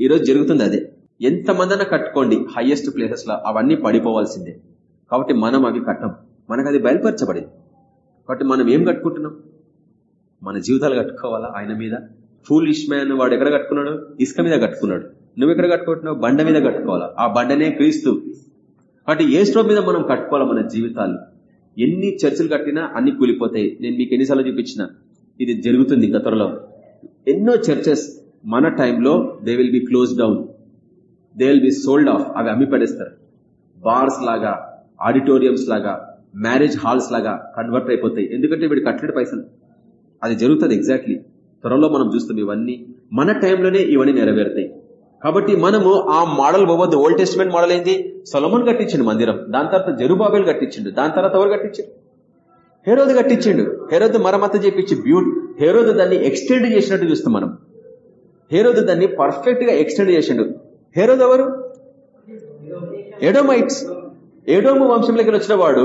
ఈరోజు జరుగుతుంది అదే. ఎంతమందైనా కట్టుకోండి హైయెస్ట్ ప్లేసెస్లో అవన్నీ పడిపోవాల్సిందే. కాబట్టి మనం అవి కట్టం. మనకు అది బయలుపరచబడింది. కాబట్టి మనం ఏం కట్టుకుంటున్నాం? మన జీవితాలు కట్టుకోవాలా ఆయన మీద? ఫూలిష్ మ్యాన్ వాడు ఎక్కడ కట్టుకున్నాడు? ఇసుక మీద కట్టుకున్నాడు. నువ్వు ఎక్కడ కట్టుకుంటున్నావు? బండ మీద కట్టుకోవాలా? ఆ బండనే క్రీస్తు. కాబట్టి ఏ స్టోవ్ మీద మనం కట్టుకోవాలి మన జీవితాలు? ఎన్ని చర్చలు కట్టినా అన్ని కూలిపోతాయి. నేను మీకు ఎన్నిసార్లు చూపించిన. ఇది జరుగుతుంది గతంలో. ఎన్నో చర్చెస్ మన టైంలో they will be close down they will be sold off అవి అమ్మి పడేస్తారు. బార్స్ లాగా ఆడిటోరియంస్ లాగా మ్యారేజ్ హాల్స్ లాగా కన్వర్ట్ అయిపోతాయి. ఎందుకంటే వీడు కట్టలేడు పైసలు. అది జరుగుతుంది ఎగ్జాక్ట్లీ త్వరలో మనం చూస్తాం ఇవన్నీ. మన టైంలోనే ఇవన్నీ నెరవేరుతాయి. కాబట్టి మనము ఆ మోడల్ పోవద్దు. ఓల్డ్ టెస్ట్మెంట్ మోడల్ ఏంది? సొలమన్ కట్టించిండు మందిరం. దాని తర్వాత జరుబాబేలు కట్టించిండు. దాని తర్వాత ఎవరు కట్టించారు హెరోద్ కట్టించిండు. హెరోద్ మరమత్త చేపించి బ్యూట్. హెరోద్ దాన్ని ఎక్స్టెండ్ చేసినట్టు చూస్తాం మనం. హేరోదు దాన్ని పర్ఫెక్ట్గా ఎక్స్టెండ్ చేసిండు. హెరోద్ ఎవరు? ఎడోమైట్స్ ఎడోము వంశంలోకి వచ్చిన వాడు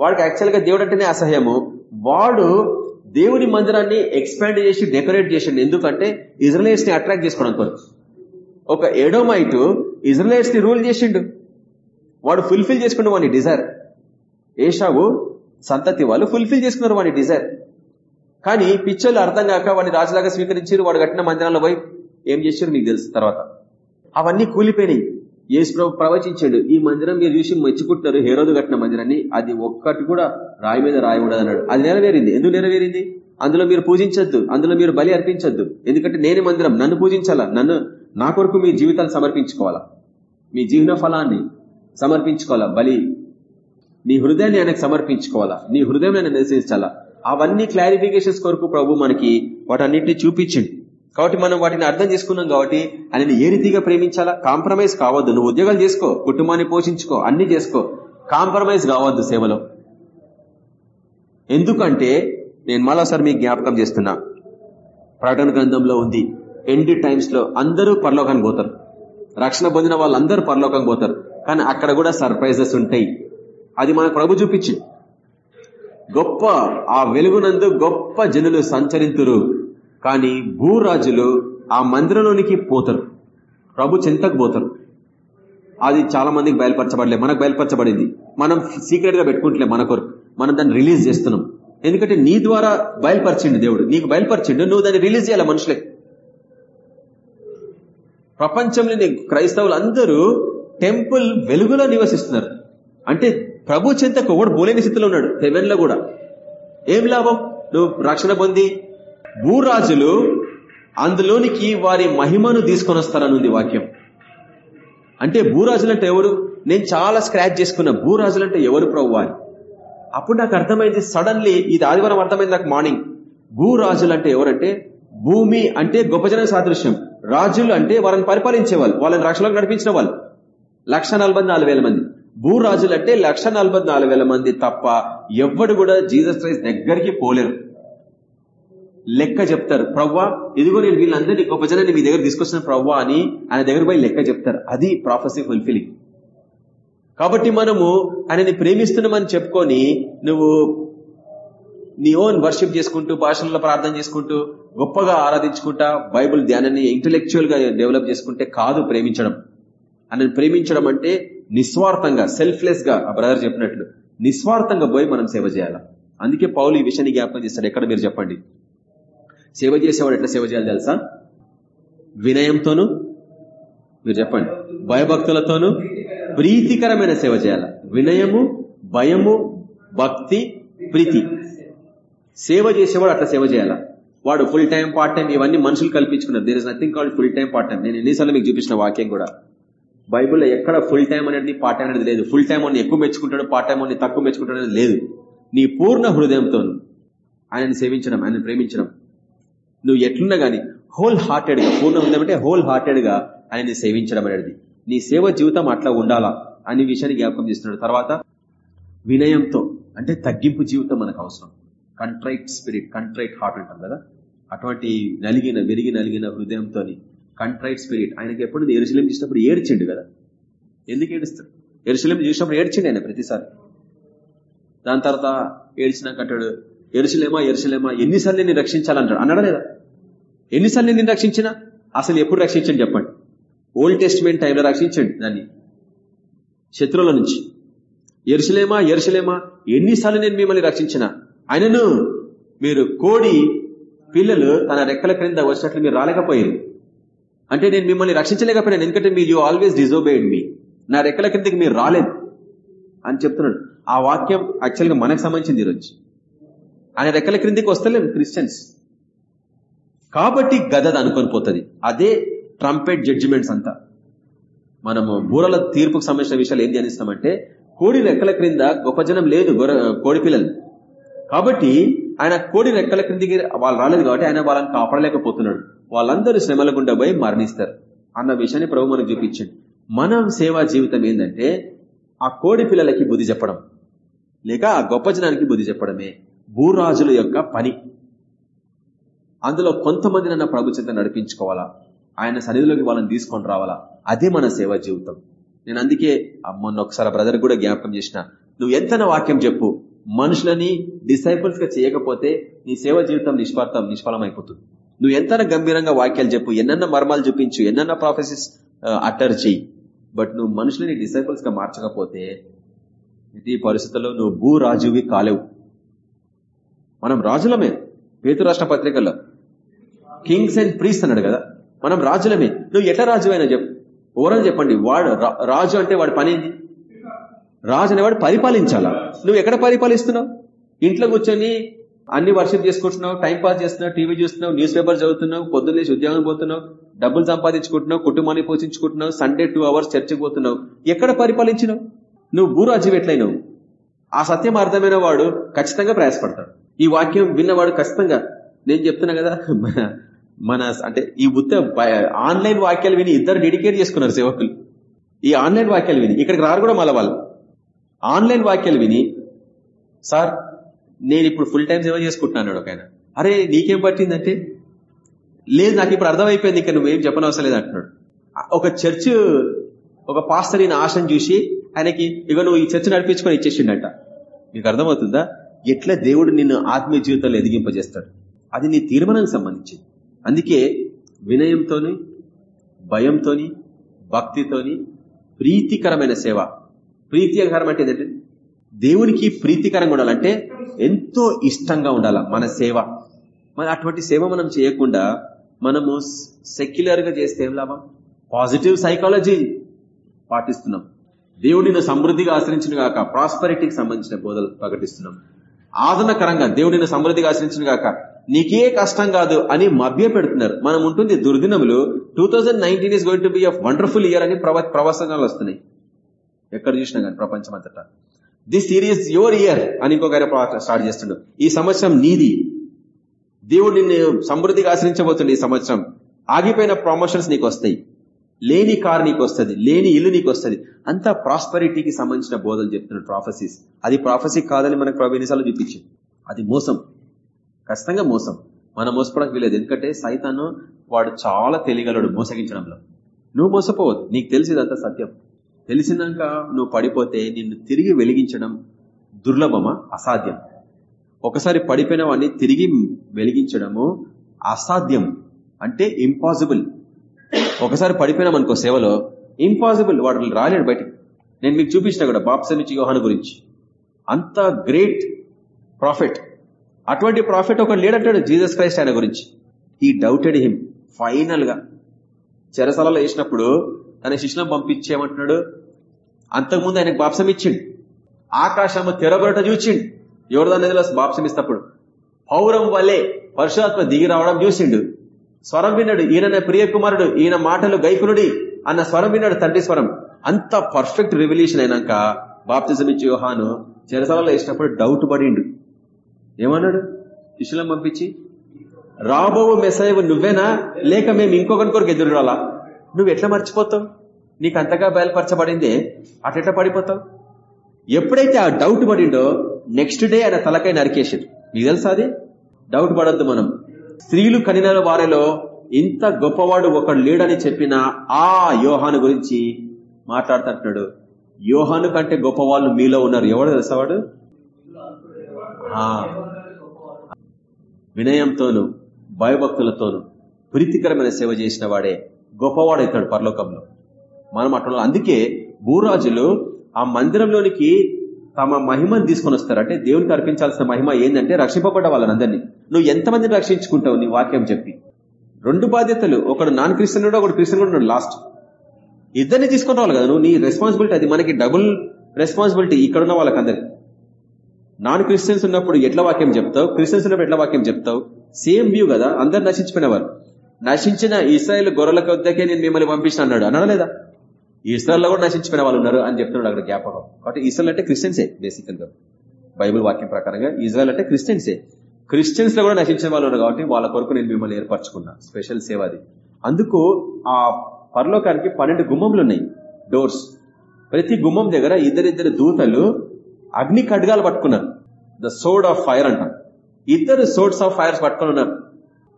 వాడికి యాక్చువల్గా దేవుడు అంటేనే అసహ్యము. వాడు దేవుని మందిరాన్ని ఎక్స్పాండ్ చేసి డెకరేట్ చేసిండు. ఎందుకంటే ఇజ్రాయల్స్ని అట్రాక్ట్ చేసుకోవడం కొరకు. ఒక ఎడోమైట్ ఇజ్రాయల్స్ని రూల్ చేసిండు. వాడు ఫుల్ఫిల్ చేసుకున్న వాని డిజైర్. ఏషావు సంతతి వాళ్ళు ఫుల్ఫిల్ చేసుకున్నారు వాని డిజైర్. కానీ పిచ్చోళ్ళు అర్థం కాక వాడిని రాజులాగా స్వీకరించారు వాడు కట్టిన మందిరాల్లో పోయి ఏం చేశారు మీకు తెలుసు తర్వాత. అవన్నీ కూలిపోయినాయి. యేసు ప్రభు ప్రవచించాడు ఈ మందిరం మీరు చూసి మెచ్చుకుంటున్నారు హేరోదు కట్టిన మందిరాన్ని అది ఒక్కటి కూడా రాయి మీద రాయి అన్నాడు అది నెరవేరింది. ఎందుకు నెరవేరింది? అందులో మీరు పూజించొద్దు అందులో మీరు బలి అర్పించొద్దు. ఎందుకంటే నేనే మందిరం నన్ను పూజించాలా? నన్ను నా కొరకు మీ జీవితాలు సమర్పించుకోవాలా? మీ జీవన ఫలాన్ని సమర్పించుకోవాలా? బలి నీ హృదయాన్ని ఆయనకు సమర్పించుకోవాలా? నీ హృదయం ఆయన నివసించాలా అవన్నీ క్లారిఫికేషన్స్ కొరకు ప్రభు మనకి వాటన్నిటిని చూపించింది కాబట్టి మనం వాటిని అర్థం చేసుకున్నాం కాబట్టి ఆయనని ఏ రీతిగా ప్రేమించాలా? కాంప్రమైజ్ కావద్దు. నువ్వు ఉద్యోగాలు చేసుకో కుటుంబాన్ని పోషించుకో అన్ని చేసుకో. కాంప్రమైజ్ కావద్దు సేవలో. ఎందుకంటే నేను మరోసారి మీకు జ్ఞాపకం చేస్తున్నా. ప్రకటన గ్రంథంలో ఉంది. ఎండ్ టైమ్స్లో అందరూ పరలోకానికి పోతారు. రక్షణ పొందిన వాళ్ళందరూ పరలోకం పోతారు. కానీ అక్కడ కూడా సర్ప్రైజెస్ ఉంటాయి. అది మన ప్రభు చూపించి గొప్ప ఆ వెలుగునందు గొప్ప జనులు సంచరింతురు. కానీ భూరాజులు ఆ మందిరంలోనికి పోతారు. ప్రభు చింతకు పోతారు. అది చాలా మందికి బయలుపరచబడలే మనకు బయలుపరచబడింది. మనం సీక్రెట్గా పెట్టుకుంటలే మన కొరకు. మనం దాన్ని రిలీజ్ చేస్తున్నాం. ఎందుకంటే నీ ద్వారా బయలుపరిచిండు దేవుడు. నీకు బయలుపరిచిండు. నువ్వు దాన్ని రిలీజ్ చేయాలి మనుషులే. ప్రపంచంలోని క్రైస్తవులు అందరూ టెంపుల్ వెలుగులో నివసిస్తున్నారు. అంటే ప్రభు చింతకు ఒకడు బోలేని స్థితిలో ఉన్నాడు? హెవెన్లో కూడా. ఏం లాభం? నువ్వు రక్షణ పొంది భూరాజులు అందులోనికి వారి మహిమను తీసుకొని వస్తారని వాక్యం. అంటే భూరాజులు అంటే ఎవరు? నేను చాలా స్క్రాచ్ చేసుకున్న భూరాజులు అంటే ఎవరు ప్రభు అని. అప్పుడు నాకు అర్థమైంది సడన్లీ ఇది ఆదివారం అర్థమైంది నాకు మార్నింగ్ భూరాజులు అంటే ఎవరంటే? భూమి అంటే గొప్ప జన సాదృశ్యం. రాజులు అంటే వాళ్ళని పరిపాలించే వాళ్ళు వాళ్ళని రక్షణలో నడిపించిన వాళ్ళు. లక్ష మంది. భూరాజులు అంటే లక్ష మంది తప్ప ఎవ్వడు కూడా జీసస్ క్రైస్ట్ దగ్గరికి పోలేరు. లెక్క చెప్తారు. ప్రవ్వా ఇదిగో నేను వీళ్ళందరినీ గొప్ప జనాన్ని మీ దగ్గర తీసుకొచ్చిన ప్రవ్వా అని ఆయన దగ్గర పోయి లెక్క చెప్తారు. అది ప్రాఫెసీ ఫుల్ఫిలింగ్ కాబట్టి మనము ఆయనని ప్రేమిస్తున్నామని చెప్పుకొని నువ్వు నీ ఓన్ వర్షిప్ చేసుకుంటూ భాషల్లో ప్రార్థన చేసుకుంటూ గొప్పగా ఆరాధించుకుంటా బైబుల్ ధ్యానాన్ని ఇంటలెక్చువల్గా డెవలప్ చేసుకుంటే కాదు ప్రేమించడం. ఆయనను ప్రేమించడం అంటే నిస్వార్థంగా సెల్ఫ్లెస్గా ఆ బ్రదర్ చెప్పినట్లు. నిస్వార్థంగా పోయి మనం సేవ చేయాలి? అందుకే పౌలు ఈ విషయాన్ని జ్ఞాపకం చేస్తాడు. ఎక్కడ మీరు చెప్పండి? సేవ చేసేవాడు ఎట్లా సేవ చేయాలి తెలుసా? వినయంతోను మీరు చెప్పండి భయభక్తులతోనూ ప్రీతికరమైన సేవ చేయాల. వినయము భయము భక్తి ప్రీతి. సేవ చేసేవాడు అట్లా సేవ చేయాలా. వాడు ఫుల్ టైం పార్ట్ టైం ఇవన్నీ మనుషులు కల్పించుకున్నారు. There is nothing called full time part time నేను ఎన్నిసార్లు మీకు చూపించిన వాక్యం కూడా. బైబుల్లో ఎక్కడ ఫుల్ టైం అనేది పార్ట్ టైం అనేది లేదు. ఫుల్ టైం అని ఎక్కువ మెచ్చుకుంటాడు పార్ట్ టైం అని తక్కువ మెచ్చుకుంటాడు అనేది లేదు. నీ పూర్ణ హృదయంతోను ఆయనను సేవించడం ఆయనను ప్రేమించడం. నువ్వు ఎట్లున్నా గానీ హోల్ హార్టెడ్గా పూర్ణ హోల్ హార్టెడ్గా ఆయనని సేవించడం అనేది. నీ సేవ జీవితం అట్లా ఉండాలా అనే విషయాన్ని జ్ఞాపకం చేస్తున్నాడు. తర్వాత వినయంతో అంటే తగ్గింపు జీవితం మనకు అవసరం. కంట్రైట్ స్పిరిట్ కంట్రైట్ హార్ట్ అంటాం కదా. అటువంటి నలిగిన విరిగి నలిగిన హృదయంతో కంట్రైట్ స్పిరిట్ ఆయనకి ఎప్పుడు ఎరుశలేం చూసినప్పుడు ఏడ్చిండు కదా. ఎందుకు ఏడుస్తాడు ఎరుశలేం చూసినప్పుడు ఏడ్చిండు ఆయన ప్రతిసారి. దాని తర్వాత ఏడ్చినాక అంటాడు ఎరుశలేమా ఎరుశలేమా ఎన్నిసార్లు నేను రక్షించాలంటాడు. అన్నాడా లేదా? ఎన్నిసార్లు నేను రక్షించినా? అసలు ఎప్పుడు రక్షించండి చెప్పండి. ఓల్డ్ టెస్ట్మెంట్ టైంలో రక్షించండి దాన్ని శత్రువుల నుంచి. ఎరుసలేమా ఎరుసలేమా ఎన్నిసార్లు నేను మిమ్మల్ని రక్షించిన? ఆయనను మీరు కోడి పిల్లలు తన రెక్కల క్రింద వచ్చినట్లు మీరు రాలేకపోయారు. అంటే నేను మిమ్మల్ని రక్షించలేకపోయినాను ఎందుకంటే మీరు యూ ఆల్వేస్ డిజోబేడ్ మీ నా రెక్కల క్రిందకి మీరు రాలేదు. అని చెప్తున్నాడు. ఆ వాక్యం యాక్చువల్గా మనకు సంబంధించింది ఈరోజు. ఆయన రెక్కల క్రిందికి వస్తలేము క్రిస్టియన్స్ కాబట్టి గదది అనుకొని పోతుంది. అదే ట్రంపెట్ జడ్జిమెంట్స్ అంతా. మనము బూరల తీర్పుకు సంబంధించిన విషయాలు ఏం ధ్యానిస్తామంటే కోడి రెక్కల క్రింద గొప్ప జనం లేదు కోడి పిల్లలు. కాబట్టి ఆయన కోడి రెక్కల క్రిందికి వాళ్ళు రాలేదు కాబట్టి ఆయన వాళ్ళని కాపాడలేకపోతున్నాడు. వాళ్ళందరూ శ్రమల గుండా పోయి మరణిస్తారు. అన్న విషయాన్ని ప్రభు మనకు చూపించండి. మనం సేవా జీవితం ఏంటంటే ఆ కోడి పిల్లలకి బుద్ధి చెప్పడం. లేక ఆ గొప్ప జనానికి బుద్ధి చెప్పడమే. భూరాజుల యొక్క పని. అందులో కొంతమంది నన్న ప్రభు చెంత నడిపించుకోవాలా? ఆయన సన్నిధిలోకి వాళ్ళని తీసుకొని రావాలా? అదే మన సేవా జీవితం. నేను అందుకే మొన్న ఒకసారి బ్రదర్ కూడా జ్ఞాపకం చేసిన. నువ్వు ఎంత వాక్యం చెప్పు. మనుషులని డిసైపుల్స్గా చేయకపోతే నీ సేవ జీవితం నిష్ఫార్థం నిష్ఫలం అయిపోతుంది నువ్వు ఎంత గంభీరంగా వాక్యాలు చెప్పు. ఎన్నన్న మర్మాలు చూపించు. ఎన్నన్న ప్రాఫెసెస్ అటర్ చెయ్యి. బట్ నువ్వు మనుషులని డిసైపుల్స్గా మార్చకపోతే ఇది పరిస్థితుల్లో నువ్వు భూ రాజువి కాలేవు. మనం రాజులమే. పేతు రాష్ట్ర పత్రికల్లో కింగ్స్ అండ్ ప్రీస్ అన్నాడు కదా. మనం రాజులమే. నువ్వు ఎట్లా రాజు అయినా చెప్పు. ఓరని చెప్పండి. వాడు రాజు అంటే వాడి పని ఏంది రాజు అనేవాడు పరిపాలించాలా? నువ్వు ఎక్కడ పరిపాలిస్తున్నావు? ఇంట్లో కూర్చొని అన్ని వర్షం చేసుకుంటున్నావు టైం పాస్ చేస్తున్నావు టీవీ చూస్తున్నావు న్యూస్ పేపర్ చదువుతున్నావు పొద్దున్నేసి ఉద్యోగం పోతున్నావు డబ్బులు సంపాదించుకుంటున్నావు కుటుంబాన్ని పోషించుకుంటున్నావు సండే టూ అవర్స్ చర్చకు పోతున్నావు. ఎక్కడ పరిపాలించినావు? నువ్వు భూరాజ్యం ఎట్లయినావు? ఆ సత్యం అర్థమైన వాడు ఖచ్చితంగా ప్రయాసపడతాడు. ఈ వాక్యం విన్నవాడు ఖచ్చితంగా నేను చెప్తున్నా కదా మన అంటే ఈ ఉత్త ఆన్లైన్ వాక్యాలు విని ఇద్దరు డెడికేట్ చేసుకున్నారు సేవకులు. ఈ ఆన్లైన్ వాక్యాలు విని ఇక్కడికి రారు కూడా మళ్ళీ వాళ్ళు. ఆన్లైన్ వాక్యాలు విని సార్ నేను ఇప్పుడు ఫుల్ టైం సేవ చేసుకుంటున్నాను ఒక ఆయన. అరే నీకేం పట్టిందంటే? లేదు నాకు ఇప్పుడు అర్థమైపోయింది ఇంకా నువ్వేం చెప్పనవసరం లేదు అంటున్నాడు. ఒక చర్చ్ ఒక పాస్టర్ ఈయన ఆశను చూసి ఆయనకి ఇక నువ్వు ఈ చర్చ నడిపించుకొని ఇచ్చేసిండట. నీకు అర్థమవుతుందా? ఎట్లా దేవుడు నిన్ను ఆత్మీయ జీవితంలో ఎదిగింపజేస్తాడు? అది నీ తీర్మానానికి సంబంధించింది. అందుకే వినయంతోని భయంతోని భక్తితోని ప్రీతికరమైన సేవ. ప్రీతికరం అంటే ఏంటంటే దేవునికి ప్రీతికరంగా ఉండాలంటే ఎంతో ఇష్టంగా ఉండాల మన సేవ. మరి అటువంటి సేవ మనం చేయకుండా మనము సెక్యులర్గా చేస్తే ఏం లాభం? పాజిటివ్ సైకాలజీ పాటిస్తున్నాం. దేవుడిని సమృద్ధిగా ఆశ్రయించిన గాక ప్రాస్పరిటీకి సంబంధించిన బోధలు ప్రకటిస్తున్నాం. ఆదరణకరంగా దేవుడిని సమృద్ధిగా ఆశ్రయించిన గాక నీకే కష్టం కాదు అని మభ్య పెడుతున్నారు మనం ఉంటుంది దుర్దినములు. Two thousand nineteen is going to be wonderful year అని ప్రవసనాలు వస్తున్నాయి. ఎక్కడ చూసినా కానీ ప్రపంచం అంతటా దిస్ సీరియస్ యువర్ ఇయర్ అని ఇంకొక స్టార్ట్ చేస్తుండడు ఈ సంవత్సరం నీది. దేవుడు నిన్ను సమృద్ధిగా ఆశ్రయించబోతుంది ఈ సంవత్సరం. ఆగిపోయిన ప్రమోషన్స్ నీకు వస్తాయి. లేని కార్ నీకు వస్తుంది. లేని ఇల్లు నీకు వస్తుంది. అంతా ప్రాస్పరిటీకి సంబంధించిన బోధలు చెప్తున్నాడు ప్రాఫెసీస్ అది ప్రాఫెసీ కాదని మనకు ప్రభు ఎన్నిసార్లు చూపించింది అది మోసం. ఖచ్చితంగా మోసం. మనం మోసపోవడానికి వీలేదు. ఎందుకంటే సైతాను వాడు చాలా తెలియగలడు మోసగించడంలో. నువ్వు మోసపోవద్దు. నీకు తెలిసిదంతా సత్యం. తెలిసినాక నువ్వు పడిపోతే నిన్ను తిరిగి వెలిగించడం దుర్లభమా? అసాధ్యం. ఒకసారి పడిపోయిన వాడిని తిరిగి వెలిగించడము అసాధ్యం. అంటే ఇంపాసిబుల్ ఒకసారి పడిపోయినాం అనుకో సేవలో ఇంపాసిబుల్ వాడు రాలేడు బయటికి. నేను మీకు చూపించిన కూడా బాప్సమిచి యోహాను గురించి. అంత గ్రేట్ ప్రాఫిట్ అటువంటి ప్రాఫిట్ ఒక లేడంటాడు జీసస్ క్రైస్ట్ ఆయన గురించి. ఈ డౌటెడ్ హిమ్ ఫైనల్గా. చెరసలలో వేసినప్పుడు తన శిష్యులను పంపించేయమంటున్నాడు అంతకుముందు ఆయనకు బాప్సం ఇచ్చిండు. ఆకాశము తెరబడట చూచిండు. ఎవరిదా నదిలో బాప్సం ఇస్తప్పుడు పౌరం వల్లే పరశురాత్మ దిగి రావడం చూసిండు. స్వరం విన్నాడు. ఈయన ప్రియ కుమారుడు ఈయన మాటలు గైకునుడి అన్న స్వరం విన్నాడు తండ్రి స్వరం. అంత పర్ఫెక్ట్ రెవల్యూషన్ అయినాక బాప్తిజం ఇచ్చి యోహాను చెరసలలో వేసినప్పుడు డౌట్ పడిండు. ఏమన్నాడు? శిష్యులను పంపించి రాబో మెసైవ్ నువ్వేనా? లేక మేము ఇంకొకరి కొరకు ఎదురు రాలా? నువ్వు ఎట్లా మర్చిపోతావు? నీకు అంతగా బయలుపరచబడిందే అట్లా పడిపోతావు? ఎప్పుడైతే ఆ డౌట్ పడిండో నెక్స్ట్ డే ఆయన తలకై నరికేసాడు మీకు తెలుసా అది? డౌట్ పడద్దు మనం. స్త్రీలు కనిన వారిలో ఇంత గొప్పవాడు ఒకడు లేడని చెప్పిన ఆ యోహాను గురించి మాట్లాడుతుంటున్నాడు యోహాను కంటే గొప్పవాళ్ళు మీలో ఉన్నారు. ఎవడు తెలుసావాడు ఆ, వినయంతోను భయభక్తులతోను ప్రీతికరమైన సేవ చేసిన వాడే గొప్పవాడైతాడు పరలోకంలో. మనం అట్లా అందుకే భూరాజులు ఆ మందిరంలోనికి తమ మహిమను తీసుకొని వస్తారు. అంటే దేవునికి అర్పించాల్సిన మహిమ ఏంటంటే రక్షింపబడ్డ వాళ్ళని నువ్వు ఎంతమందిని రక్షించుకుంటావు నీ వాక్యం చెప్పి? రెండు బాధ్యతలు. ఒకడు నాన్ క్రిస్టియన్ ఒకడు క్రిస్టియన్ ఉన్నాడు లాస్ట్. ఇద్దరిని తీసుకుని కదా నువ్వు. నీ రెస్పాన్సిబిలిటీ అది. మనకి డబుల్ రెస్పాన్సిబిలిటీ ఇక్కడ ఉన్న వాళ్ళకందరికి. నాన్ క్రిస్టియన్స్ ఉన్నప్పుడు ఎట్లా వాక్యం చెప్తావు? క్రిస్టియన్స్ ఉన్నప్పుడు ఎట్ల వాక్యం చెప్తావు? సేమ్ వ్యూ కదా అందరు నశించిపోయినవారు. నశించిన ఇస్రాయల్ గొర్రెల కొద్దకే నేను మిమ్మల్ని పంపించిన అన్నాడు. అనలేదా? లేదా ఇస్రాయల్లో కూడా నశించిపోయిన వాళ్ళు ఉన్నారు అని చెప్తున్నాడు అక్కడ జ్ఞాపకం. కాబట్టి ఇస్రాయల్ అంటే క్రిస్టియన్సే బేసికల్గా బైబుల్ వాక్యం ప్రకారంగా ఇజ్రాయల్ అంటే క్రిస్టియన్సే. క్రిస్టియన్స్లో కూడా నశించిన వాళ్ళు ఉన్నారు కాబట్టి వాళ్ళ కొరకు నేను మిమ్మల్ని ఏర్పరచుకున్నా. స్పెషల్ సేవ అది. అందుకు ఆ పరలోకానికి పన్నెండు గుమ్మములు ఉన్నాయి. డోర్స్. ప్రతి గుమ్మం దగ్గర ఇద్దరిద్దరు దూతలు అగ్ని ఖడ్గాలు పట్టుకున్నారు. ద సోడ్ ఆఫ్ ఫైర్ అంటారు. ఇద్దరు సోడ్స్ ఆఫ్ ఫైర్స్ పట్టుకుని ఉన్నారు.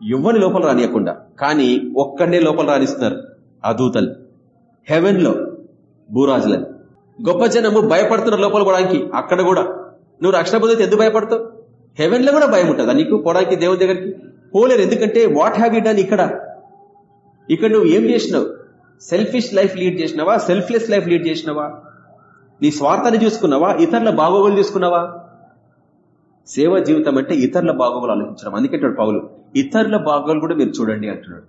ఎవరిని లోపల రానియకుండా. కానీ ఒక్కడే లోపల రాణిస్తున్నారు ఆ దూతలు. హెవెన్లో భూరాజులని. గొప్ప జనము భయపడుతున్నారు లోపల పోవడానికి అక్కడ కూడా. నువ్వు రక్షణ పొందితే ఎందుకు భయపడతావు? హెవెన్లో కూడా భయం ఉంటుందా నీకు? పోవడానికి దేవుని దగ్గరికి పోలేరు. ఎందుకంటే వాట్ హ్యావ్ యూ డన్ ఇక్కడ? ఇక్కడ నువ్వు ఏం చేసినావు? సెల్ఫిష్ లైఫ్ లీడ్ చేసినావా? సెల్ఫ్లెస్ లైఫ్ లీడ్ చేసినావా? నీ స్వార్థాన్ని చూసుకున్నావా? ఇతరుల బాగోగులు చూసుకున్నావా? సేవ జీవితం అంటే ఇతరుల బాగోగులు ఆలోచించడం. అందుకంటాడు పౌలు ఇతరుల బాగోగులు కూడా మీరు చూడండి అంటున్నాడు.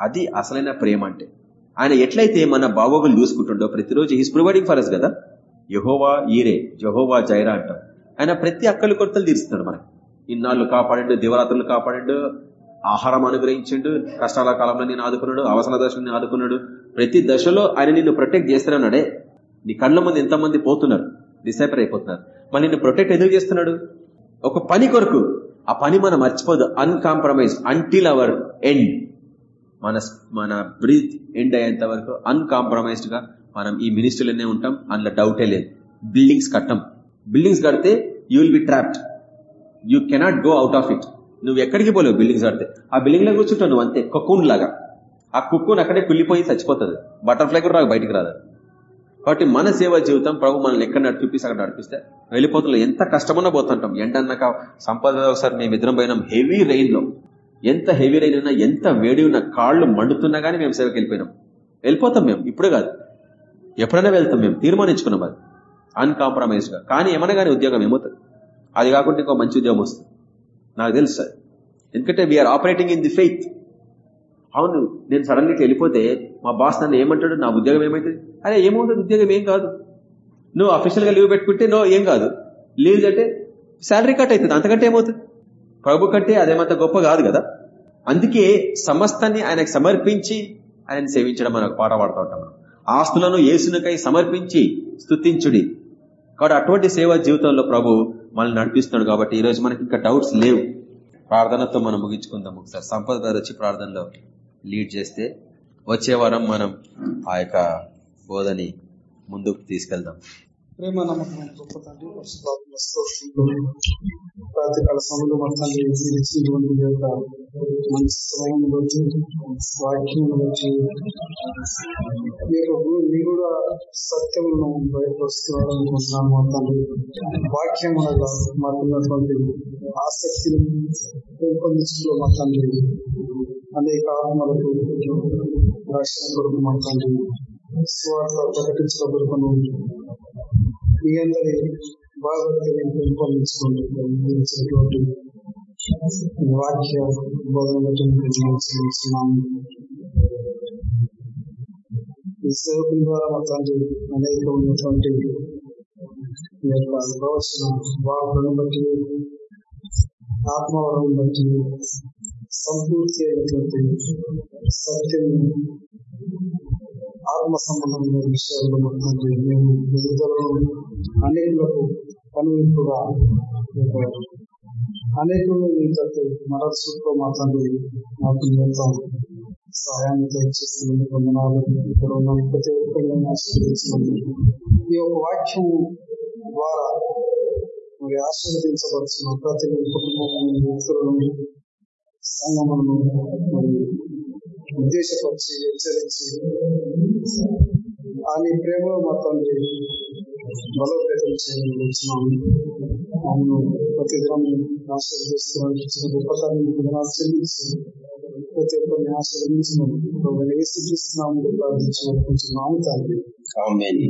అది అసలైన ప్రేమ అంటే. ఆయన ఎట్లయితే మన బాగోగులు చూసుకుంటుండో ప్రతిరోజు హీస్ ప్రొవైడింగ్ ఫర్ అస్ కదా? యహోవా ఈరే జహోవా జైరా అంటాం. ఆయన ప్రతి అక్కలు కొరతలు తీరుస్తున్నాడు మనకి. ఇన్నాళ్ళు కాపాడండు దివరాత్రులు కాపాడండు ఆహారం అనుగ్రహించిండు కష్టాల కాలంలో నేను ఆదుకున్నాడు అవసర దశలో ఆదుకున్నాడు. ప్రతి దశలో ఆయన నిన్ను ప్రొటెక్ట్ చేస్తున్నాడే నీ కళ్ళ ముందు ఎంతమంది పోతున్నారు డిసైపర్ అయిపోతున్నారు. మళ్ళీ నిన్ను ప్రొటెక్ట్ ఎందుకు చేస్తున్నాడు? ఒక పని కొరకు. ఆ పని మనం మర్చిపోదు. అన్కాంప్రమైజ్ అంటిల్ అవర్ ఎండ్ మన మన బ్రీత్ ఎండ్ అయ్యేంత వరకు అన్కాంప్రమైజ్డ్గా మనం ఈ మినిస్ట్రీలోనే ఉంటాం. అందులో డౌటే లేదు. బిల్డింగ్స్ కట్టం. బిల్డింగ్స్ కడితే you will be trapped you cannot go out of it నువ్వు ఎక్కడికి పోలేవు బిల్డింగ్స్ కడితే. ఆ బిల్డింగ్లో కూర్చుంటావు నువ్వు అంతే. కుక్కూన్ లాగా. ఆ కుక్కూన్ అక్కడే కుళ్ళిపోయి చచ్చిపోతుంది. బటర్ఫ్లై కూడా రాకు బయటికి రాదు. కాబట్టి మన సేవ జీవితం ప్రభు మనల్ని ఎక్కడ చూపిస్తే అక్కడ నడిపిస్తే వెళ్ళిపోతున్నా ఎంత కష్టమన్నా పోతుంటాం. ఎండన్నాక సంపద ఒకసారి మేము ఇద్దరం పోయినాం హెవీ రెయిన్లో ఎంత హెవీ రెయిన్ ఉన్నా ఎంత వేడి ఉన్న కాళ్ళు మండుతున్నా కానీ మేము సేవకి వెళ్ళిపోయినాం. వెళ్ళిపోతాం మేము. ఇప్పుడు కాదు. ఎప్పుడైనా వెళ్తాం మేము. తీర్మానించుకున్నాం అది. అన్కాంప్రమైజ్గా కానీ ఏమైనా కానీ ఉద్యోగం ఏమవుతుంది. అది కాకుండా ఇంకో మంచి ఉద్యోగం వస్తుంది. నాకు తెలుసు సార్ ఎందుకంటే we are operating in the faith అవును నేను సడన్గా ఇట్లా వెళ్ళిపోతే మా బాస్ నన్ను ఏమంటాడు? నా ఉద్యోగం ఏమవుతుంది అరే ఏమవుతుంది? ఉద్యోగం ఏం కాదు. నువ్వు అఫీషియల్గా లీవ్ పెట్టుకుంటే నో ఏం కాదు. లీవ్ అంటే శాలరీ కట్ అవుతుంది. అంతకంటే ఏమవుతుంది? ప్రభు కంటే అదేమంత గొప్ప కాదు కదా? అందుకే సమస్తాన్ని ఆయనకు సమర్పించి ఆయన సేవించడం మనం పాట పాడుతూ ఉంటాం ఆస్తులను ఏసునకై సమర్పించి స్థుతించుడి కాబట్టి అటువంటి సేవా జీవితంలో ప్రభు మనల్ని నడిపిస్తున్నాడు కాబట్టి ఈరోజు మనకి ఇంకా డౌట్స్ లేవు. ప్రార్థనతో మనం ముగించుకుందాం ఒకసారి. సంపద గారు వచ్చి ప్రార్థనలో లీడ్ చేస్తే వచ్చే వారం మనం ఆ యొక్క బోధని ముందుకు తీసుకెళ్దాం. ప్రేమ నమ్మకం గొప్ప తండ్రి పరిశుద్ధాత్మ సమయంలో మన తండ్రి మీరు ఇచ్చినటువంటి యొక్క సమయం వాక్యం మీరు కూడా సత్యములను బయటపరుస్తున్నారనుకుంటున్నాను మా తండ్రి. వాక్యం వల్ల మాకున్నటువంటి ఆసక్తిని పెంపొందించడంలో మా తండ్రి అనేక ఆత్మలకు రక్షణ కొరకు మా తండ్రి స్వార్థ ప్రకటించడం కొరకును మీ అందరి భాగవతాన్ని పెంపొందించుకోండి మీరు ఇచ్చినటువంటి వాక్య బోధన బట్టి మీకు జీవిస్తున్నాము ఈ సేవకుల ద్వారా మా తండ్రి అనేక ఉన్నటువంటి ఈ యొక్క ప్రవచన వాకులను బట్టి ఆత్మవరం బట్టి సంపూర్తి అయినటువంటి సత్యం ఆత్మ సంబంధమైన విషయాల్లో మా మేము ఎదుగుదలను అనేకులకు కనువింపుగా అనేకులు మీ తట్టు నరసుతో మా మాకు మొత్తం సహాయాన్ని దయచేస్తుంది వందనాలు ఇక్కడ ఉన్న ప్రతి ఒక్కరిని ఆశీర్వదించినందుకు ఈ యొక్క వాక్యం ద్వారా మరి ఆశీర్వదించవలసిన ప్రతి కుటుంబం వ్యక్తులను సంగమను మరి ఉద్దేశపరిచి హెచ్చరించి ఆ నీ ప్రేమలో మా తండ్రి బలోపేతం చేయడం వచ్చినాము మమ్మల్ని ప్రతి దినం ఆశీర్వదిస్తున్నాను గొప్పతనం చెల్లించి ప్రతి ఒక్కరిని ఆశీర్వదించినాము వేసి చూస్తున్నాము ప్రార్థించిన కొంచెం తండ్రి ఆమేన్